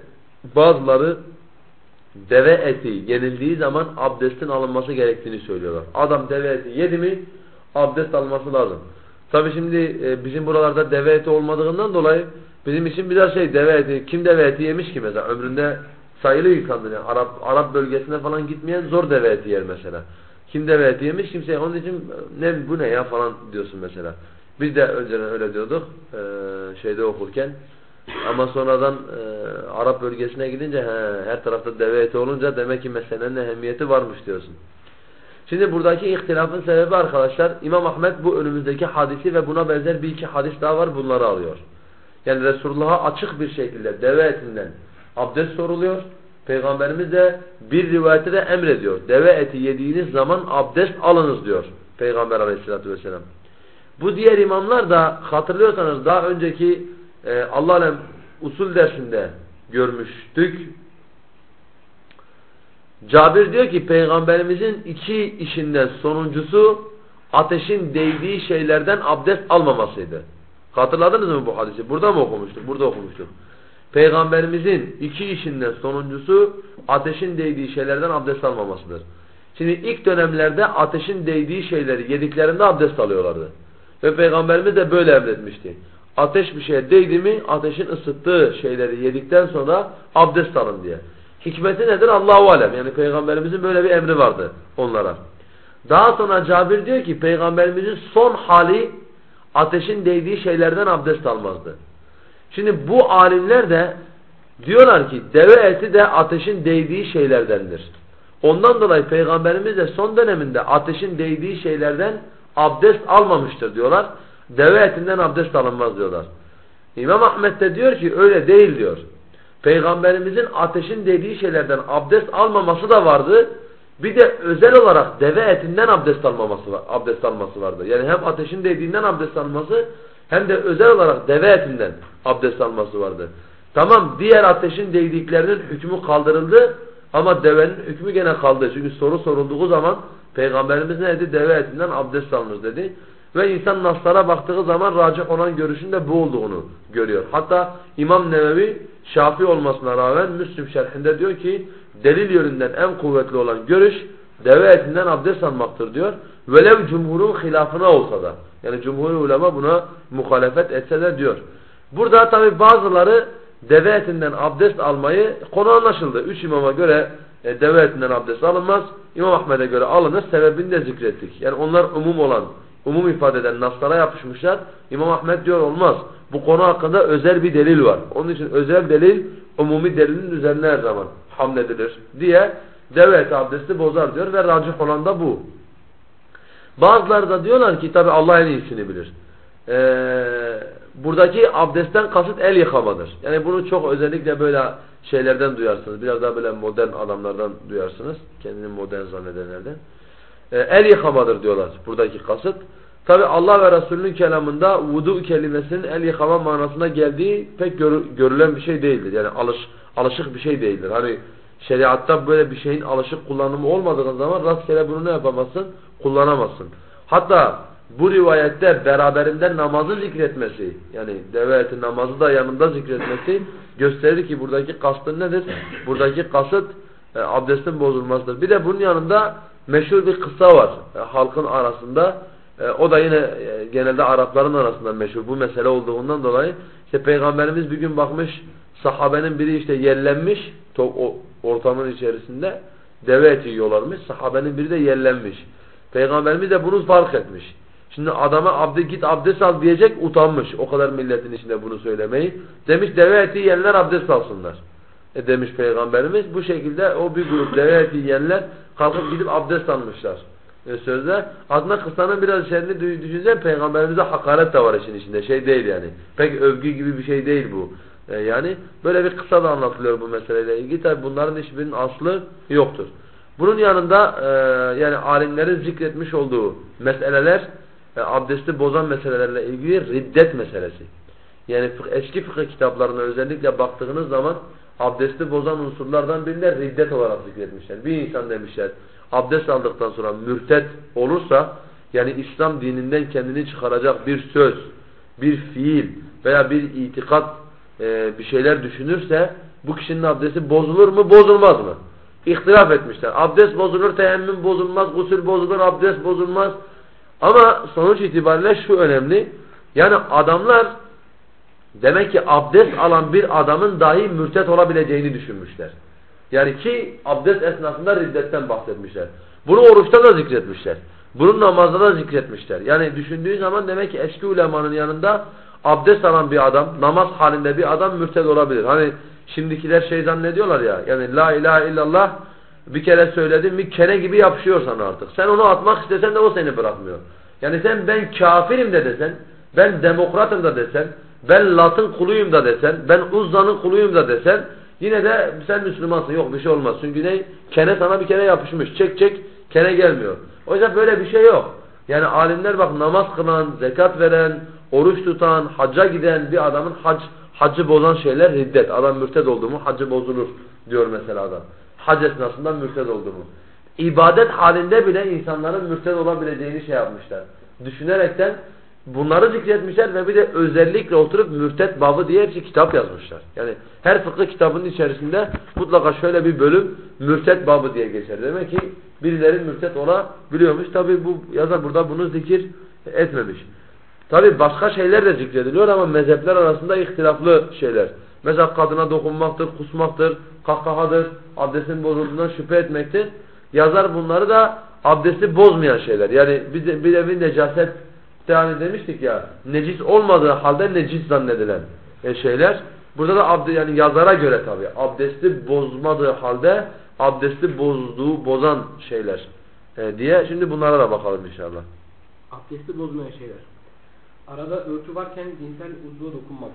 bazıları deve eti yenildiği zaman abdestin alınması gerektiğini söylüyorlar. Adam deve eti yedi mi abdest alması lazım. Tabi şimdi e, bizim buralarda deve eti olmadığından dolayı bizim için biraz şey deve eti, kim deve eti yemiş ki mesela ömründe sayılı insandır yani Arap, Arap bölgesine falan gitmeyen zor deve eti yer mesela. Kim deve eti yemiş kimse onun için ne bu ne ya falan diyorsun mesela. Biz de önceden öyle diyorduk e, şeyde okurken. Ama sonradan e, Arap bölgesine gidince he, her tarafta deve eti olunca demek ki meselenin ehemmiyeti varmış diyorsun. Şimdi buradaki ihtilafın sebebi arkadaşlar İmam Ahmet bu önümüzdeki hadisi ve buna benzer bir iki hadis daha var bunları alıyor. Yani Resulullah'a açık bir şekilde deve etinden abdest soruluyor. Peygamberimiz de bir rivayette de emrediyor. Deve eti yediğiniz zaman abdest alınız diyor Peygamber aleyhissalatü vesselam. Bu diğer imamlar da hatırlıyorsanız daha önceki e, Allah usul dersinde görmüştük. Cabir diyor ki peygamberimizin iki işinden sonuncusu ateşin değdiği şeylerden abdest almamasıydı. Hatırladınız mı bu hadisi? Burada mı okumuştuk? Burada okumuştuk. Peygamberimizin iki işinden sonuncusu ateşin değdiği şeylerden abdest almamasıdır. Şimdi ilk dönemlerde ateşin değdiği şeyleri yediklerinde abdest alıyorlardı. Ve Peygamberimiz de böyle emretmişti. Ateş bir şeye değdi mi ateşin ısıttığı şeyleri yedikten sonra abdest alın diye. Hikmeti nedir? Allahu alem. Yani peygamberimizin böyle bir emri vardı onlara. Daha sonra Cabir diyor ki peygamberimizin son hali ateşin değdiği şeylerden abdest almazdı. Şimdi bu alimler de diyorlar ki deve eti de ateşin değdiği şeylerdendir. Ondan dolayı peygamberimiz de son döneminde ateşin değdiği şeylerden abdest almamıştır diyorlar. Deve etinden abdest alınmaz diyorlar. İmam Ahmet de diyor ki öyle değil diyor. Peygamberimizin ateşin dediği şeylerden abdest almaması da vardı. Bir de özel olarak deve etinden abdest almaması var, abdest alması vardı. Yani hem ateşin dediğinden abdest alması hem de özel olarak deve etinden abdest alması vardı. Tamam diğer ateşin değdiklerinin hükmü kaldırıldı ama devenin hükmü gene kaldı. Çünkü soru sorulduğu zaman Peygamberimiz ne dedi? Deve etinden abdest alınır dedi. Ve insan naslara baktığı zaman racih olan görüşün de bu olduğunu görüyor. Hatta İmam Nevevi Şafi olmasına rağmen Müslüm şerhinde diyor ki delil yönünden en kuvvetli olan görüş deve etinden abdest almaktır diyor. Velev cumhurun hilafına olsa da. Yani cumhur ulema buna muhalefet etse de diyor. Burada tabi bazıları deve etinden abdest almayı konu anlaşıldı. Üç imama göre e, deve etinden abdest alınmaz. İmam Ahmet'e göre alınır. Sebebini de zikrettik. Yani onlar umum olan umum ifade eden naslara yapışmışlar. İmam Ahmet diyor olmaz. Bu konu hakkında özel bir delil var. Onun için özel delil umumi delilin üzerine her zaman hamledilir diye devlet abdesti bozar diyor ve racih olan da bu. Bazıları da diyorlar ki tabi Allah en iyisini bilir. Ee, buradaki abdestten kasıt el yıkamadır. Yani bunu çok özellikle böyle şeylerden duyarsınız. Biraz daha böyle modern adamlardan duyarsınız. Kendini modern zannedenlerden. Ee, el yıkamadır diyorlar buradaki kasıt. Tabi Allah ve Resulünün kelamında vudu kelimesinin el yıkama manasına geldiği pek gör, görülen bir şey değildir. Yani alış, alışık bir şey değildir. Hani şeriatta böyle bir şeyin alışık kullanımı olmadığı zaman rastgele bunu ne yapamazsın? Kullanamazsın. Hatta bu rivayette beraberinde namazı zikretmesi yani deve eti namazı da yanında zikretmesi gösterir ki buradaki kastın nedir? Buradaki kasıt e, abdestin bozulmasıdır. Bir de bunun yanında meşhur bir kısa var e, halkın arasında. E, o da yine e, genelde Arapların arasında meşhur bu mesele olduğundan dolayı işte Peygamberimiz bir gün bakmış sahabenin biri işte yerlenmiş o ortamın içerisinde deve eti yiyorlarmış. Sahabenin biri de yerlenmiş. Peygamberimiz de bunu fark etmiş. Şimdi adama abde git abdest al diyecek utanmış. O kadar milletin içinde bunu söylemeyi. Demiş deve eti yiyenler abdest alsınlar. E demiş Peygamberimiz. Bu şekilde o bir grup deve eti yiyenler kalkıp gidip abdest almışlar. E sözde aslında kıssanın biraz içerini düşünsen Peygamberimize hakaret de var işin içinde. Şey değil yani. Pek övgü gibi bir şey değil bu. E yani böyle bir kısa da anlatılıyor bu meseleyle ilgili. Tabi bunların hiçbirinin aslı yoktur. Bunun yanında e, yani alimlerin zikretmiş olduğu meseleler e, abdesti bozan meselelerle ilgili riddet meselesi. Yani eski fıkıh kitaplarına özellikle baktığınız zaman abdesti bozan unsurlardan birinde riddet olarak zikretmişler. Bir insan demişler abdest aldıktan sonra mürtet olursa yani İslam dininden kendini çıkaracak bir söz, bir fiil veya bir itikat e, bir şeyler düşünürse bu kişinin abdesti bozulur mu bozulmaz mı? İhtilaf etmişler. Abdest bozulur, teyemmüm bozulmaz, gusül bozulur, abdest bozulmaz. Ama sonuç itibariyle şu önemli. Yani adamlar demek ki abdest alan bir adamın dahi mürtet olabileceğini düşünmüşler. Yani ki abdest esnasında riddetten bahsetmişler. Bunu oruçta da zikretmişler. Bunu namazda da zikretmişler. Yani düşündüğün zaman demek ki eski ulemanın yanında abdest alan bir adam, namaz halinde bir adam mürted olabilir. Hani şimdikiler şey zannediyorlar ya, yani la ilahe illallah bir kere söyledin mi kene gibi yapışıyor sana artık. Sen onu atmak istesen de o seni bırakmıyor. Yani sen ben kafirim de desen, ben demokratım da desen, ben Lat'ın kuluyum da desen, ben Uzza'nın kuluyum da desen, yine de sen Müslümansın. Yok bir şey olmaz. Çünkü ne? Kene sana bir kere yapışmış. Çek çek, kene gelmiyor. O yüzden böyle bir şey yok. Yani alimler bak namaz kılan, zekat veren, oruç tutan, hacca giden bir adamın hac, hacı bozan şeyler riddet. Adam mürted oldu mu hacı bozulur diyor mesela adam. Hac esnasında mürted oldu mu. İbadet halinde bile insanların mürted olabileceğini şey yapmışlar. Düşünerekten bunları zikretmişler ve bir de özellikle oturup mürted babı diye bir kitap yazmışlar. Yani her fıkıh kitabının içerisinde mutlaka şöyle bir bölüm mürted babı diye geçer. Demek ki birileri mürted olabiliyormuş. Tabi bu yazar burada bunu zikir etmemiş. Tabi başka şeyler de zikrediliyor ama mezhepler arasında ihtilaflı şeyler. Mesela kadına dokunmaktır, kusmaktır, kahkahadır, abdestin bozulduğundan şüphe etmektir. Yazar bunları da abdesti bozmayan şeyler. Yani bir, de, bir evin necaset hani demiştik ya, necis olmadığı halde necis zannedilen e, şeyler. Burada da abde, yani yazara göre tabi abdesti bozmadığı halde abdesti bozduğu, bozan şeyler e, diye. Şimdi bunlara da bakalım inşallah. Abdesti bozmayan şeyler. Arada örtü varken cinsel uzvuğa dokunmak.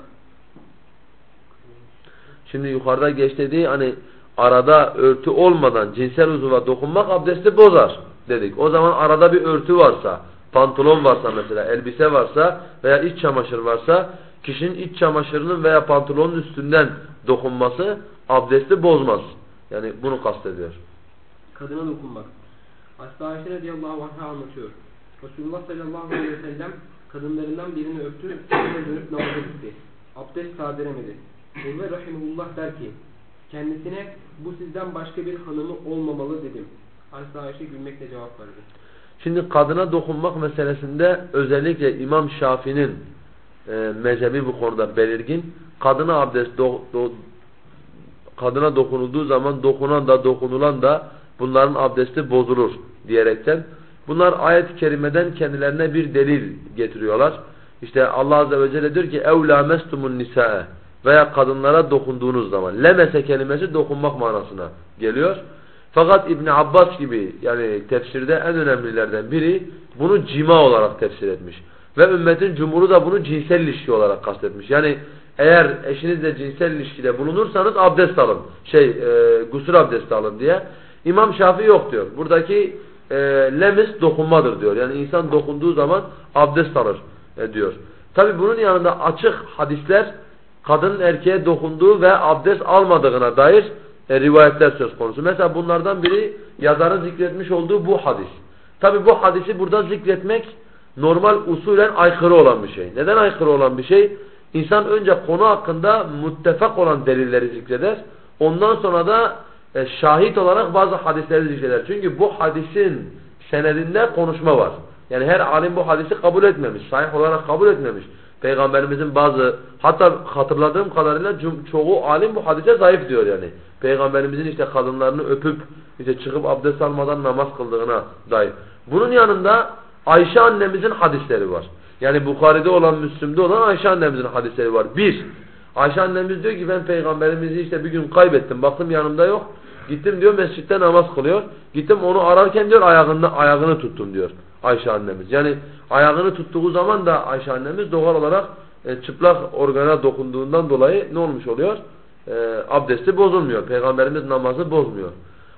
Şimdi yukarıda geç dediği hani arada örtü olmadan cinsel uzvuğa dokunmak abdesti bozar dedik. O zaman arada bir örtü varsa, pantolon varsa mesela, elbise varsa veya iç çamaşır varsa kişinin iç çamaşırının veya pantolonun üstünden dokunması abdesti bozmaz. Yani bunu kastediyor. Kadına dokunmak. Aslı Ayşe radıyallahu anh'a anlatıyor. Resulullah sallallahu aleyhi ve sellem kadınlarından birini öptü, sonra dönüp namaza gitti. Abdest tadiremedi. Urve rahimullah der ki, kendisine bu sizden başka bir hanımı olmamalı dedim. Aslı Ayşe gülmekle cevap verdi. Şimdi kadına dokunmak meselesinde özellikle İmam Şafii'nin e, mezhebi bu konuda belirgin. Kadına abdest do, do, kadına dokunulduğu zaman dokunan da dokunulan da bunların abdesti bozulur diyerekten bunlar ayet-i kerimeden kendilerine bir delil getiriyorlar. İşte Allah azze ve celle diyor ki evla mestumun veya kadınlara dokunduğunuz zaman lemese kelimesi dokunmak manasına geliyor. Fakat İbn Abbas gibi yani tefsirde en önemlilerden biri bunu cima olarak tefsir etmiş. Ve ümmetin cumhuru da bunu cinsel ilişki olarak kastetmiş. Yani eğer eşinizle cinsel ilişkide bulunursanız abdest alın. Şey, e, gusül abdesti alın diye. İmam Şafii yok diyor. Buradaki e, lemis dokunmadır diyor. Yani insan dokunduğu zaman abdest alır e, diyor. Tabi bunun yanında açık hadisler kadının erkeğe dokunduğu ve abdest almadığına dair e, rivayetler söz konusu. Mesela bunlardan biri yazarın zikretmiş olduğu bu hadis. Tabi bu hadisi burada zikretmek normal usulen aykırı olan bir şey. Neden aykırı olan bir şey? İnsan önce konu hakkında muttefak olan delilleri zikreder. Ondan sonra da e, şahit olarak bazı hadisleri zikreder. Çünkü bu hadisin senedinde konuşma var. Yani her alim bu hadisi kabul etmemiş. Sahih olarak kabul etmemiş. Peygamberimizin bazı hatta hatırladığım kadarıyla çoğu alim bu hadise zayıf diyor yani. Peygamberimizin işte kadınlarını öpüp işte çıkıp abdest almadan namaz kıldığına dair. Bunun yanında Ayşe annemizin hadisleri var. Yani Bukhari'de olan, Müslüm'de olan Ayşe annemizin hadisleri var. Bir, Ayşe annemiz diyor ki ben peygamberimizi işte bir gün kaybettim. Baktım yanımda yok. Gittim diyor mescitte namaz kılıyor. Gittim onu ararken diyor ayağını, ayağını tuttum diyor Ayşe annemiz. Yani ayağını tuttuğu zaman da Ayşe annemiz doğal olarak e, çıplak organa dokunduğundan dolayı ne olmuş oluyor? E, abdesti bozulmuyor. Peygamberimiz namazı bozmuyor.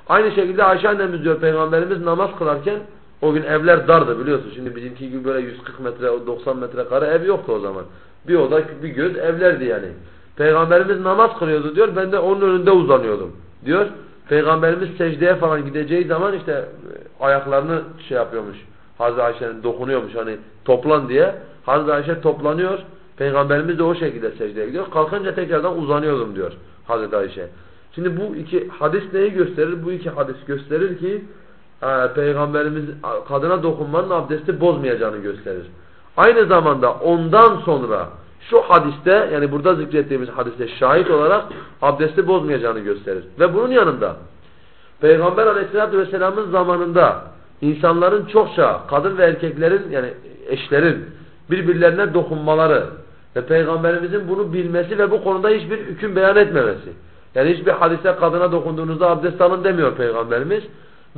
Aynı şekilde Ayşe annemiz diyor peygamberimiz namaz kılarken o gün evler dardı biliyorsun. Şimdi bizimki gibi böyle 140 metre, 90 metre kare ev yoktu o zaman. Bir oda, bir göz evlerdi yani. Peygamberimiz namaz kılıyordu diyor. Ben de onun önünde uzanıyordum diyor. Peygamberimiz secdeye falan gideceği zaman işte e, ayaklarını şey yapıyormuş. Hazreti Ayşe'nin dokunuyormuş hani toplan diye. Hazreti Ayşe toplanıyor. Peygamberimiz de o şekilde secdeye gidiyor. Kalkınca tekrardan uzanıyordum diyor Hazreti Ayşe. Şimdi bu iki hadis neyi gösterir? Bu iki hadis gösterir ki e, Peygamberimiz kadına dokunmanın abdesti bozmayacağını gösterir. Aynı zamanda ondan sonra şu hadiste yani burada zikrettiğimiz hadiste şahit olarak abdesti bozmayacağını gösterir. Ve bunun yanında Peygamber aleyhissalatü vesselamın zamanında insanların çokça kadın ve erkeklerin yani eşlerin birbirlerine dokunmaları ve Peygamberimizin bunu bilmesi ve bu konuda hiçbir hüküm beyan etmemesi. Yani hiçbir hadise kadına dokunduğunuzda abdest alın demiyor Peygamberimiz.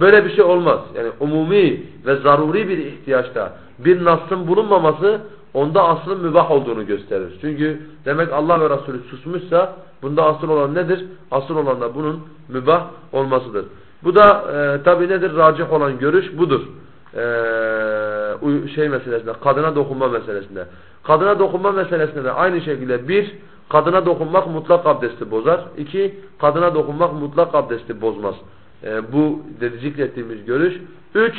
Böyle bir şey olmaz. Yani umumi ve zaruri bir ihtiyaçta bir nasın bulunmaması onda aslın mübah olduğunu gösterir. Çünkü demek Allah ve Resulü susmuşsa bunda asıl olan nedir? Asıl olan da bunun mübah olmasıdır. Bu da e, tabi nedir? Racih olan görüş budur. E, şey meselesinde, kadına dokunma meselesinde. Kadına dokunma meselesinde de aynı şekilde bir, kadına dokunmak mutlak abdesti bozar. İki, kadına dokunmak mutlak abdesti bozmaz. E, bu dedi zikrettiğimiz görüş. Üç,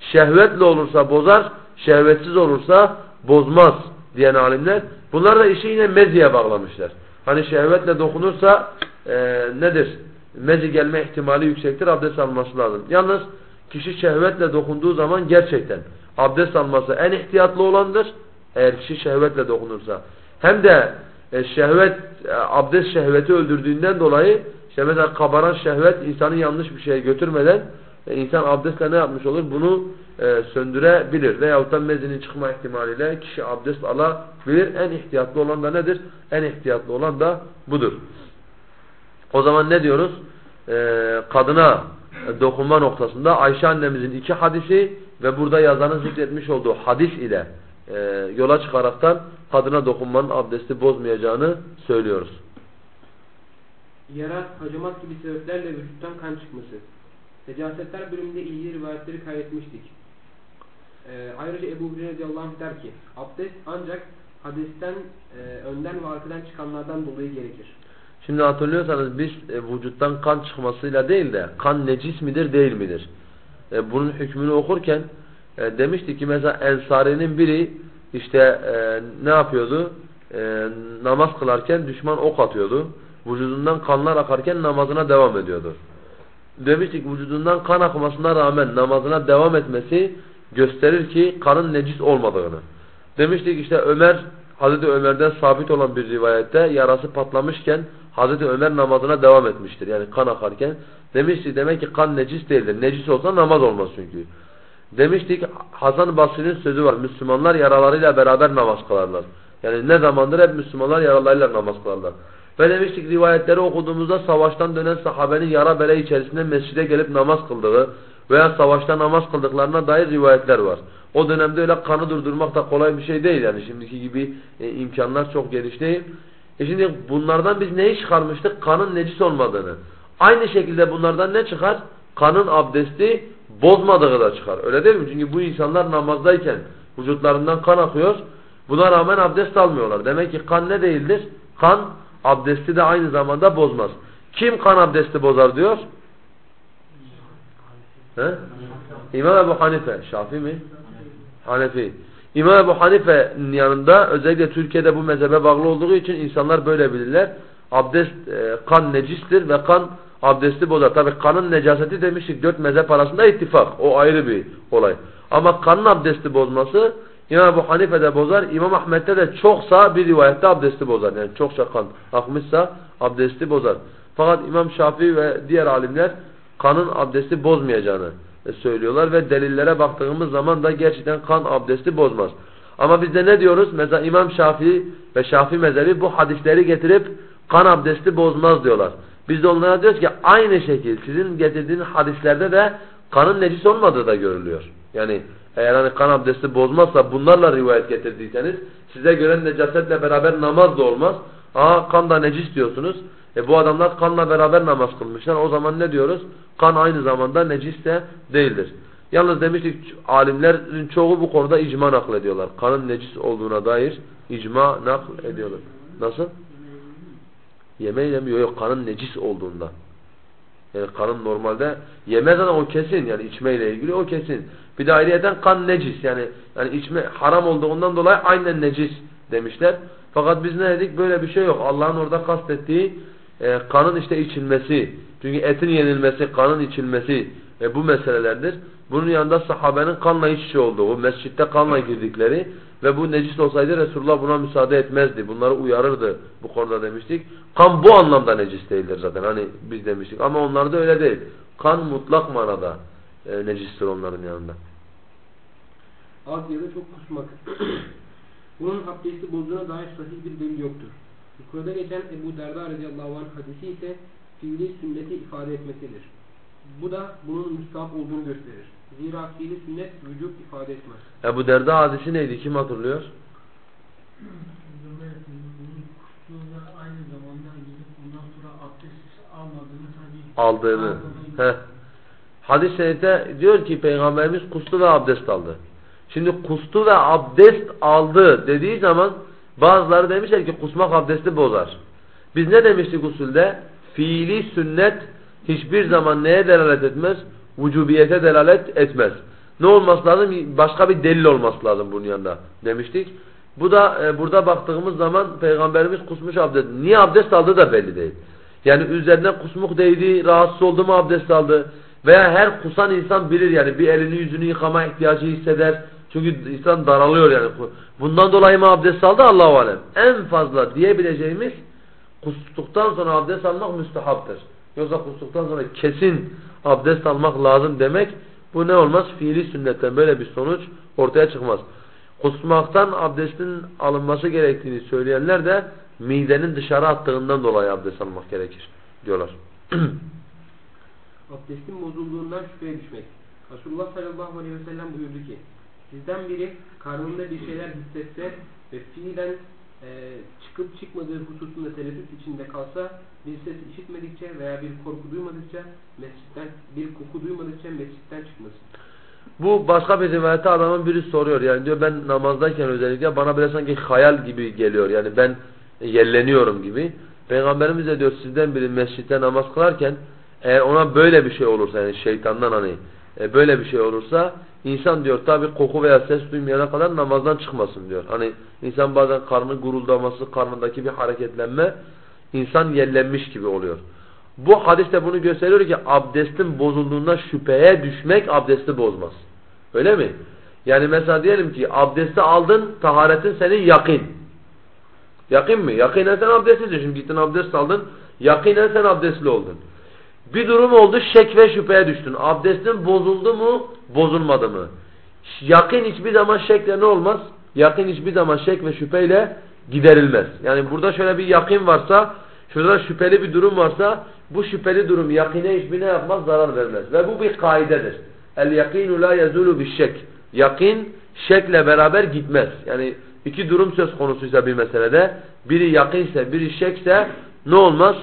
şehvetle olursa bozar, şehvetsiz olursa bozmaz diyen alimler. Bunlar da işi yine meziye bağlamışlar. Hani şehvetle dokunursa e, nedir? Mezi gelme ihtimali yüksektir, abdest alması lazım. Yalnız kişi şehvetle dokunduğu zaman gerçekten abdest alması en ihtiyatlı olandır. Eğer kişi şehvetle dokunursa. Hem de e, şehvet, e, abdest şehveti öldürdüğünden dolayı işte mesela kabaran şehvet insanı yanlış bir şeye götürmeden e, insan abdestle ne yapmış olur? Bunu e, söndürebilir. Veyahut da mezinin çıkma ihtimaliyle kişi abdest alabilir. En ihtiyatlı olan da nedir? En ihtiyatlı olan da budur. O zaman ne diyoruz? Ee, kadına dokunma noktasında Ayşe annemizin iki hadisi ve burada yazanın zikretmiş olduğu hadis ile e, yola çıkaraktan kadına dokunmanın abdesti bozmayacağını söylüyoruz. Yara, hacamat gibi sebeplerle vücuttan kan çıkması. Necasetler bölümünde ilgili rivayetleri kaydetmiştik. Ee, ayrıca Ebu Hureyre radıyallahu anh der ki, abdest ancak hadesten e, önden ve arkadan çıkanlardan dolayı gerekir. Şimdi hatırlıyorsanız biz e, vücuttan kan çıkmasıyla değil de kan necis midir değil midir? E, bunun hükmünü okurken e, demiştik ki mesela Ensari'nin biri işte e, ne yapıyordu? E, namaz kılarken düşman ok atıyordu. Vücudundan kanlar akarken namazına devam ediyordu. Demiştik vücudundan kan akmasına rağmen namazına devam etmesi gösterir ki kanın necis olmadığını. Demiştik işte Ömer Hazreti Ömer'den sabit olan bir rivayette yarası patlamışken Hazreti Ömer namazına devam etmiştir. Yani kan akarken. Demiştik demek ki kan necis değildir. Necis olsa namaz olmaz çünkü. Demiştik Hasan Basri'nin sözü var. Müslümanlar yaralarıyla beraber namaz kılarlar. Yani ne zamandır hep Müslümanlar yaralarıyla namaz kılarlar. Ve demiştik rivayetleri okuduğumuzda savaştan dönen sahabenin yara bere içerisinde mescide gelip namaz kıldığı veya savaşta namaz kıldıklarına dair rivayetler var. O dönemde öyle kanı durdurmak da kolay bir şey değil yani şimdiki gibi e, imkanlar çok geniş değil. E şimdi bunlardan biz neyi çıkarmıştık? Kanın necis olmadığını. Aynı şekilde bunlardan ne çıkar? Kanın abdesti bozmadığı da çıkar. Öyle değil mi? Çünkü bu insanlar namazdayken vücutlarından kan akıyor. Buna rağmen abdest almıyorlar. Demek ki kan ne değildir? Kan abdesti de aynı zamanda bozmaz. Kim kan abdesti bozar diyor? He? İmam Ebu Hanife. Şafi mi? Hanefi. İmam Ebu Hanife'nin yanında özellikle Türkiye'de bu mezhebe bağlı olduğu için insanlar böyle bilirler. Abdest e, kan necistir ve kan abdesti bozar. Tabi kanın necaseti demiştik dört mezhep arasında ittifak. O ayrı bir olay. Ama kanın abdesti bozması İmam Ebu Hanife'de bozar. İmam Ahmet'te de çoksa bir rivayette abdesti bozar. Yani çokça kan akmışsa abdesti bozar. Fakat İmam Şafii ve diğer alimler kanın abdesti bozmayacağını e, söylüyorlar ve delillere baktığımız zaman da gerçekten kan abdesti bozmaz. Ama biz de ne diyoruz? Mesela İmam Şafii ve Şafii mezhebi bu hadisleri getirip kan abdesti bozmaz diyorlar. Biz de onlara diyoruz ki aynı şekilde sizin getirdiğiniz hadislerde de kanın necis olmadığı da görülüyor. Yani eğer hani kan abdesti bozmazsa bunlarla rivayet getirdiyseniz size göre necasetle beraber namaz da olmaz. Aa kan da necis diyorsunuz. E bu adamlar kanla beraber namaz kılmışlar. O zaman ne diyoruz? Kan aynı zamanda necis de değildir. Yalnız demiştik alimlerin çoğu bu konuda icma naklediyorlar. Kanın necis olduğuna dair icma naklediyorlar. Nasıl? Yemeyle mi? Yok yok kanın necis olduğunda. Yani kanın normalde yemez ama o kesin yani içmeyle ilgili o kesin. Bir de ayrıyeten kan necis yani yani içme haram olduğundan dolayı aynen necis demişler. Fakat biz ne dedik? Böyle bir şey yok. Allah'ın orada kastettiği e, kanın işte içilmesi. Çünkü etin yenilmesi, kanın içilmesi e, bu meselelerdir. Bunun yanında sahabenin kanla iç içe olduğu, mescitte kanla girdikleri ve bu necis olsaydı Resulullah buna müsaade etmezdi. Bunları uyarırdı bu konuda demiştik. Kan bu anlamda necis değildir zaten. Hani biz demiştik. Ama onlarda öyle değil. Kan mutlak manada e, necistir onların yanında. Az ya da çok kusmak. Bunun abdesti bozduğuna dair sahih bir delil yoktur. Yukarıda geçen Ebu Derda radıyallahu anh hadisi ise fiili sünneti ifade etmesidir. Bu da bunun müstahap olduğunu gösterir. Zira fiili sünnet vücut ifade etmez. Ebu Derda hadisi neydi? Kim hatırlıyor? Peygamber Efendimiz'in kuşluğunda aynı zamanda gidip ondan sonra abdest almadığını tabii Aldığını. aldığını- Heh. Hadis-i diyor ki Peygamberimiz kustu ve abdest aldı. Şimdi kustu ve abdest aldı dediği zaman bazıları demişler ki kusmak abdesti bozar. Biz ne demiştik usulde? Fiili sünnet hiçbir zaman neye delalet etmez? Vücubiyete delalet etmez. Ne olması lazım? Başka bir delil olması lazım bunun yanında demiştik. Bu da e, burada baktığımız zaman Peygamberimiz kusmuş abdest. Niye abdest aldığı da belli değil. Yani üzerine kusmuk değdi, rahatsız oldu mu abdest aldı. Veya her kusan insan bilir yani bir elini yüzünü yıkama ihtiyacı hisseder. Çünkü insan daralıyor yani. Bundan dolayı mı abdest aldı Allahu alem. En fazla diyebileceğimiz kustuktan sonra abdest almak müstehaptır. Yoksa kustuktan sonra kesin abdest almak lazım demek bu ne olmaz? Fiili sünnetten böyle bir sonuç ortaya çıkmaz. Kusmaktan abdestin alınması gerektiğini söyleyenler de midenin dışarı attığından dolayı abdest almak gerekir diyorlar. Abdestin bozulduğundan şüpheye düşmek. Resulullah sallallahu aleyhi ve sellem buyurdu ki sizden biri karnında bir şeyler hissetse ve fiilen e, çıkıp çıkmadığı hususunda tereddüt içinde kalsa bir ses işitmedikçe veya bir korku duymadıkça mescitten bir koku duymadıkça mescitten çıkmasın. Bu başka bir rivayette adamın biri soruyor. Yani diyor ben namazdayken özellikle bana böyle sanki hayal gibi geliyor. Yani ben yelleniyorum gibi. Peygamberimiz de diyor sizden biri mescitte namaz kılarken eğer ona böyle bir şey olursa yani şeytandan hani e, böyle bir şey olursa insan diyor tabi koku veya ses duymayana kadar namazdan çıkmasın diyor. Hani insan bazen karnı guruldaması, karnındaki bir hareketlenme insan yellenmiş gibi oluyor. Bu hadiste bunu gösteriyor ki abdestin bozulduğunda şüpheye düşmek abdesti bozmaz. Öyle mi? Yani mesela diyelim ki abdesti aldın, taharetin senin yakın. Yakın mı? Yakinen sen abdestlisin. Şimdi gittin abdest aldın, yakinen sen abdestli oldun. Bir durum oldu, şek ve şüpheye düştün. Abdestin bozuldu mu, bozulmadı mı? Yakın hiçbir zaman şekle ne olmaz? Yakın hiçbir zaman şek ve şüpheyle giderilmez. Yani burada şöyle bir yakın varsa, şurada şüpheli bir durum varsa, bu şüpheli durum yakine hiçbir ne yapmaz? Zarar vermez. Ve bu bir kaidedir. El yakinu la yazulu bis şek. Yakin şekle beraber gitmez. Yani iki durum söz konusuysa bir meselede, biri yakınse, biri şekse ne olmaz?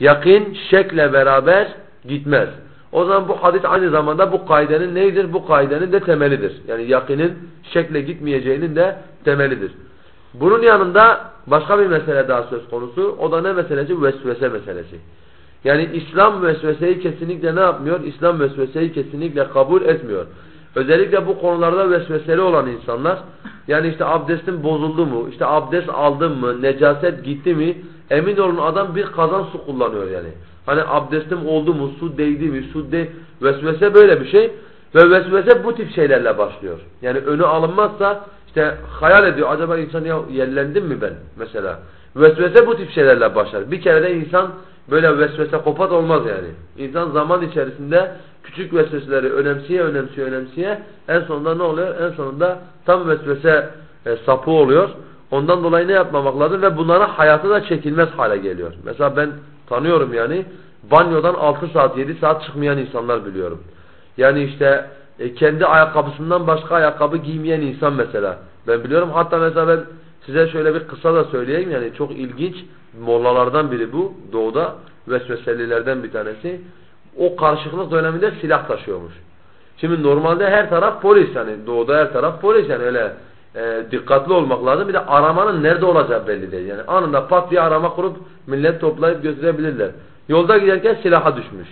Yakin şekle beraber gitmez. O zaman bu hadis aynı zamanda bu kaidenin neydir? Bu kaidenin de temelidir. Yani yakinin şekle gitmeyeceğinin de temelidir. Bunun yanında başka bir mesele daha söz konusu. O da ne meselesi? Vesvese meselesi. Yani İslam vesveseyi kesinlikle ne yapmıyor? İslam vesveseyi kesinlikle kabul etmiyor. Özellikle bu konularda vesveseli olan insanlar yani işte abdestin bozuldu mu, işte abdest aldın mı, necaset gitti mi emin olun adam bir kazan su kullanıyor yani. Hani abdestim oldu mu, su değdi mi, su de vesvese böyle bir şey ve vesvese bu tip şeylerle başlıyor. Yani önü alınmazsa işte hayal ediyor acaba insan ya yerlendim mi ben mesela. Vesvese bu tip şeylerle başlar. Bir kere de insan böyle vesvese kopat olmaz yani. İnsan zaman içerisinde küçük vesveseleri önemsiye önemsiye önemsiye en sonunda ne oluyor? En sonunda tam vesvese e, sapı oluyor. Ondan dolayı ne yapmamak lazım ve bunlara hayatı da çekilmez hale geliyor. Mesela ben tanıyorum yani banyodan 6 saat 7 saat çıkmayan insanlar biliyorum. Yani işte e, kendi ayakkabısından başka ayakkabı giymeyen insan mesela. Ben biliyorum hatta mesela ben size şöyle bir kısa da söyleyeyim yani çok ilginç mollalardan biri bu doğuda vesveselilerden bir tanesi. O karışıklık döneminde silah taşıyormuş. Şimdi normalde her taraf polis yani doğuda her taraf polis yani öyle e, dikkatli olmak lazım. Bir de aramanın nerede olacağı belli değil. Yani anında pat diye arama kurup millet toplayıp götürebilirler. Yolda giderken silaha düşmüş.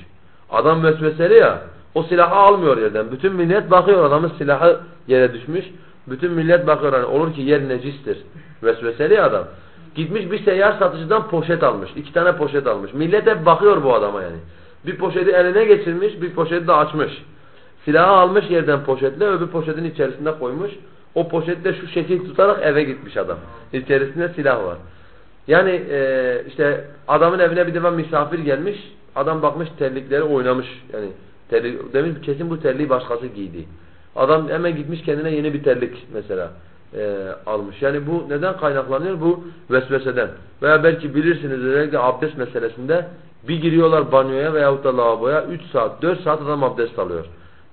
Adam vesveseli ya o silahı almıyor yerden. Bütün millet bakıyor adamın silahı yere düşmüş. Bütün millet bakıyor hani olur ki yer necistir. Vesveseli adam. Gitmiş bir seyyar satıcıdan poşet almış. iki tane poşet almış. Millet hep bakıyor bu adama yani. Bir poşeti eline geçirmiş, bir poşeti de açmış. Silahı almış yerden poşetle, öbür poşetin içerisinde koymuş. O poşette şu şekil tutarak eve gitmiş adam. İçerisinde silah var. Yani e, işte adamın evine bir defa misafir gelmiş. Adam bakmış terlikleri oynamış. Yani terlik, demiş kesin bu terliği başkası giydi. Adam hemen gitmiş kendine yeni bir terlik mesela e, almış. Yani bu neden kaynaklanıyor? Bu vesveseden. Veya belki bilirsiniz özellikle abdest meselesinde bir giriyorlar banyoya veyahut da lavaboya 3 saat 4 saat adam abdest alıyor.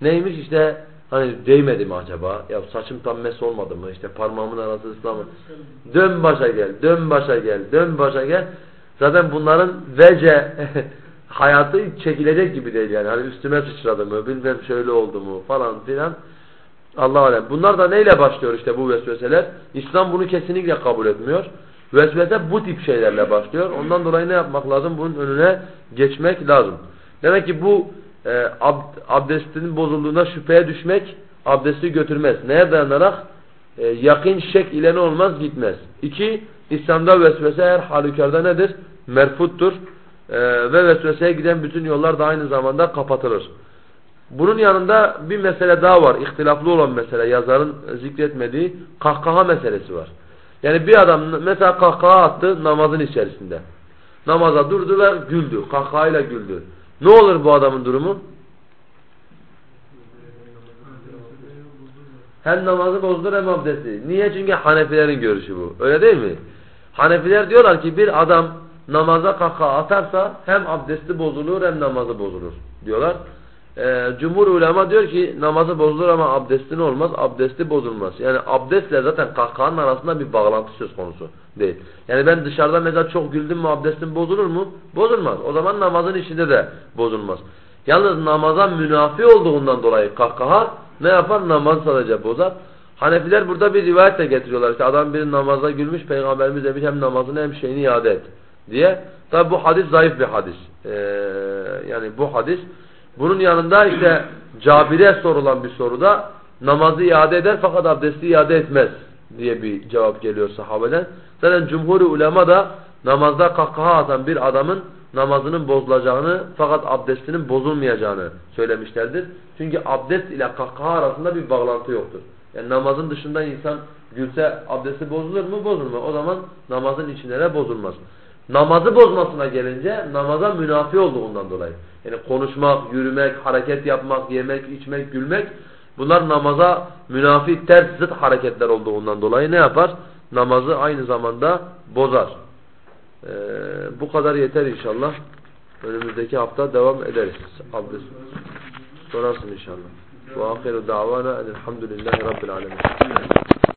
Neymiş işte hani değmedi mi acaba? Ya saçım tam mes olmadı mı? İşte parmağımın arası ıslanmadı. Dön başa gel, dön başa gel, dön başa gel. Zaten bunların vece hayatı çekilecek gibi değil yani. Hani üstüme sıçradı mı, bilmem şöyle oldu mu falan filan. Allah alem. Bunlar da neyle başlıyor işte bu vesveseler? İslam bunu kesinlikle kabul etmiyor. Vesvese bu tip şeylerle başlıyor. Ondan dolayı ne yapmak lazım? Bunun önüne geçmek lazım. Demek ki bu e, ab, abdestin bozulduğuna şüpheye düşmek abdesti götürmez. Neye dayanarak? E, yakın şek ile ne olmaz? Gitmez. İki, İslam'da vesvese her halükarda nedir? Merfuttur. E, ve vesveseye giden bütün yollar da aynı zamanda kapatılır. Bunun yanında bir mesele daha var. İhtilaflı olan mesele yazarın zikretmediği kahkaha meselesi var. Yani bir adam mesela kahkaha attı namazın içerisinde. Namaza durdu ve güldü. Kahkahayla güldü. Ne olur bu adamın durumu? Hem namazı bozdur hem abdesti. Niye? Çünkü Hanefilerin görüşü bu. Öyle değil mi? Hanefiler diyorlar ki bir adam namaza kahkaha atarsa hem abdesti bozulur hem namazı bozulur diyorlar. Ee, Cumhur ulema diyor ki namazı bozulur ama abdestin olmaz, abdesti bozulmaz. Yani abdestle zaten kahkahanın arasında bir bağlantı söz konusu değil. Yani ben dışarıda mesela çok güldüm mü abdestim bozulur mu? Bozulmaz. O zaman namazın içinde de bozulmaz. Yalnız namaza münafi olduğundan dolayı kahkaha ne yapar? Namaz sadece bozar. Hanefiler burada bir rivayet de getiriyorlar. İşte adam bir namaza gülmüş, Peygamberimiz demiş hem namazını hem şeyini iade et diye. Tabi bu hadis zayıf bir hadis. Ee, yani bu hadis bunun yanında işte Cabir'e sorulan bir soruda namazı iade eder fakat abdesti iade etmez diye bir cevap geliyor sahabeden. Zaten cumhur ulema da namazda kahkaha atan bir adamın namazının bozulacağını fakat abdestinin bozulmayacağını söylemişlerdir. Çünkü abdest ile kahkaha arasında bir bağlantı yoktur. Yani namazın dışında insan gülse abdesti bozulur mu? Bozulmaz. O zaman namazın içinde de bozulmaz. Namazı bozmasına gelince namaza münafi olduğundan dolayı. Yani konuşmak, yürümek, hareket yapmak, yemek, içmek, gülmek bunlar namaza münafi ters zıt hareketler olduğundan dolayı ne yapar? Namazı aynı zamanda bozar. Ee, bu kadar yeter inşallah. Önümüzdeki hafta devam ederiz. Abdest. Sorarsın inşallah. Ve ahiru davana elhamdülillahi rabbil alemin.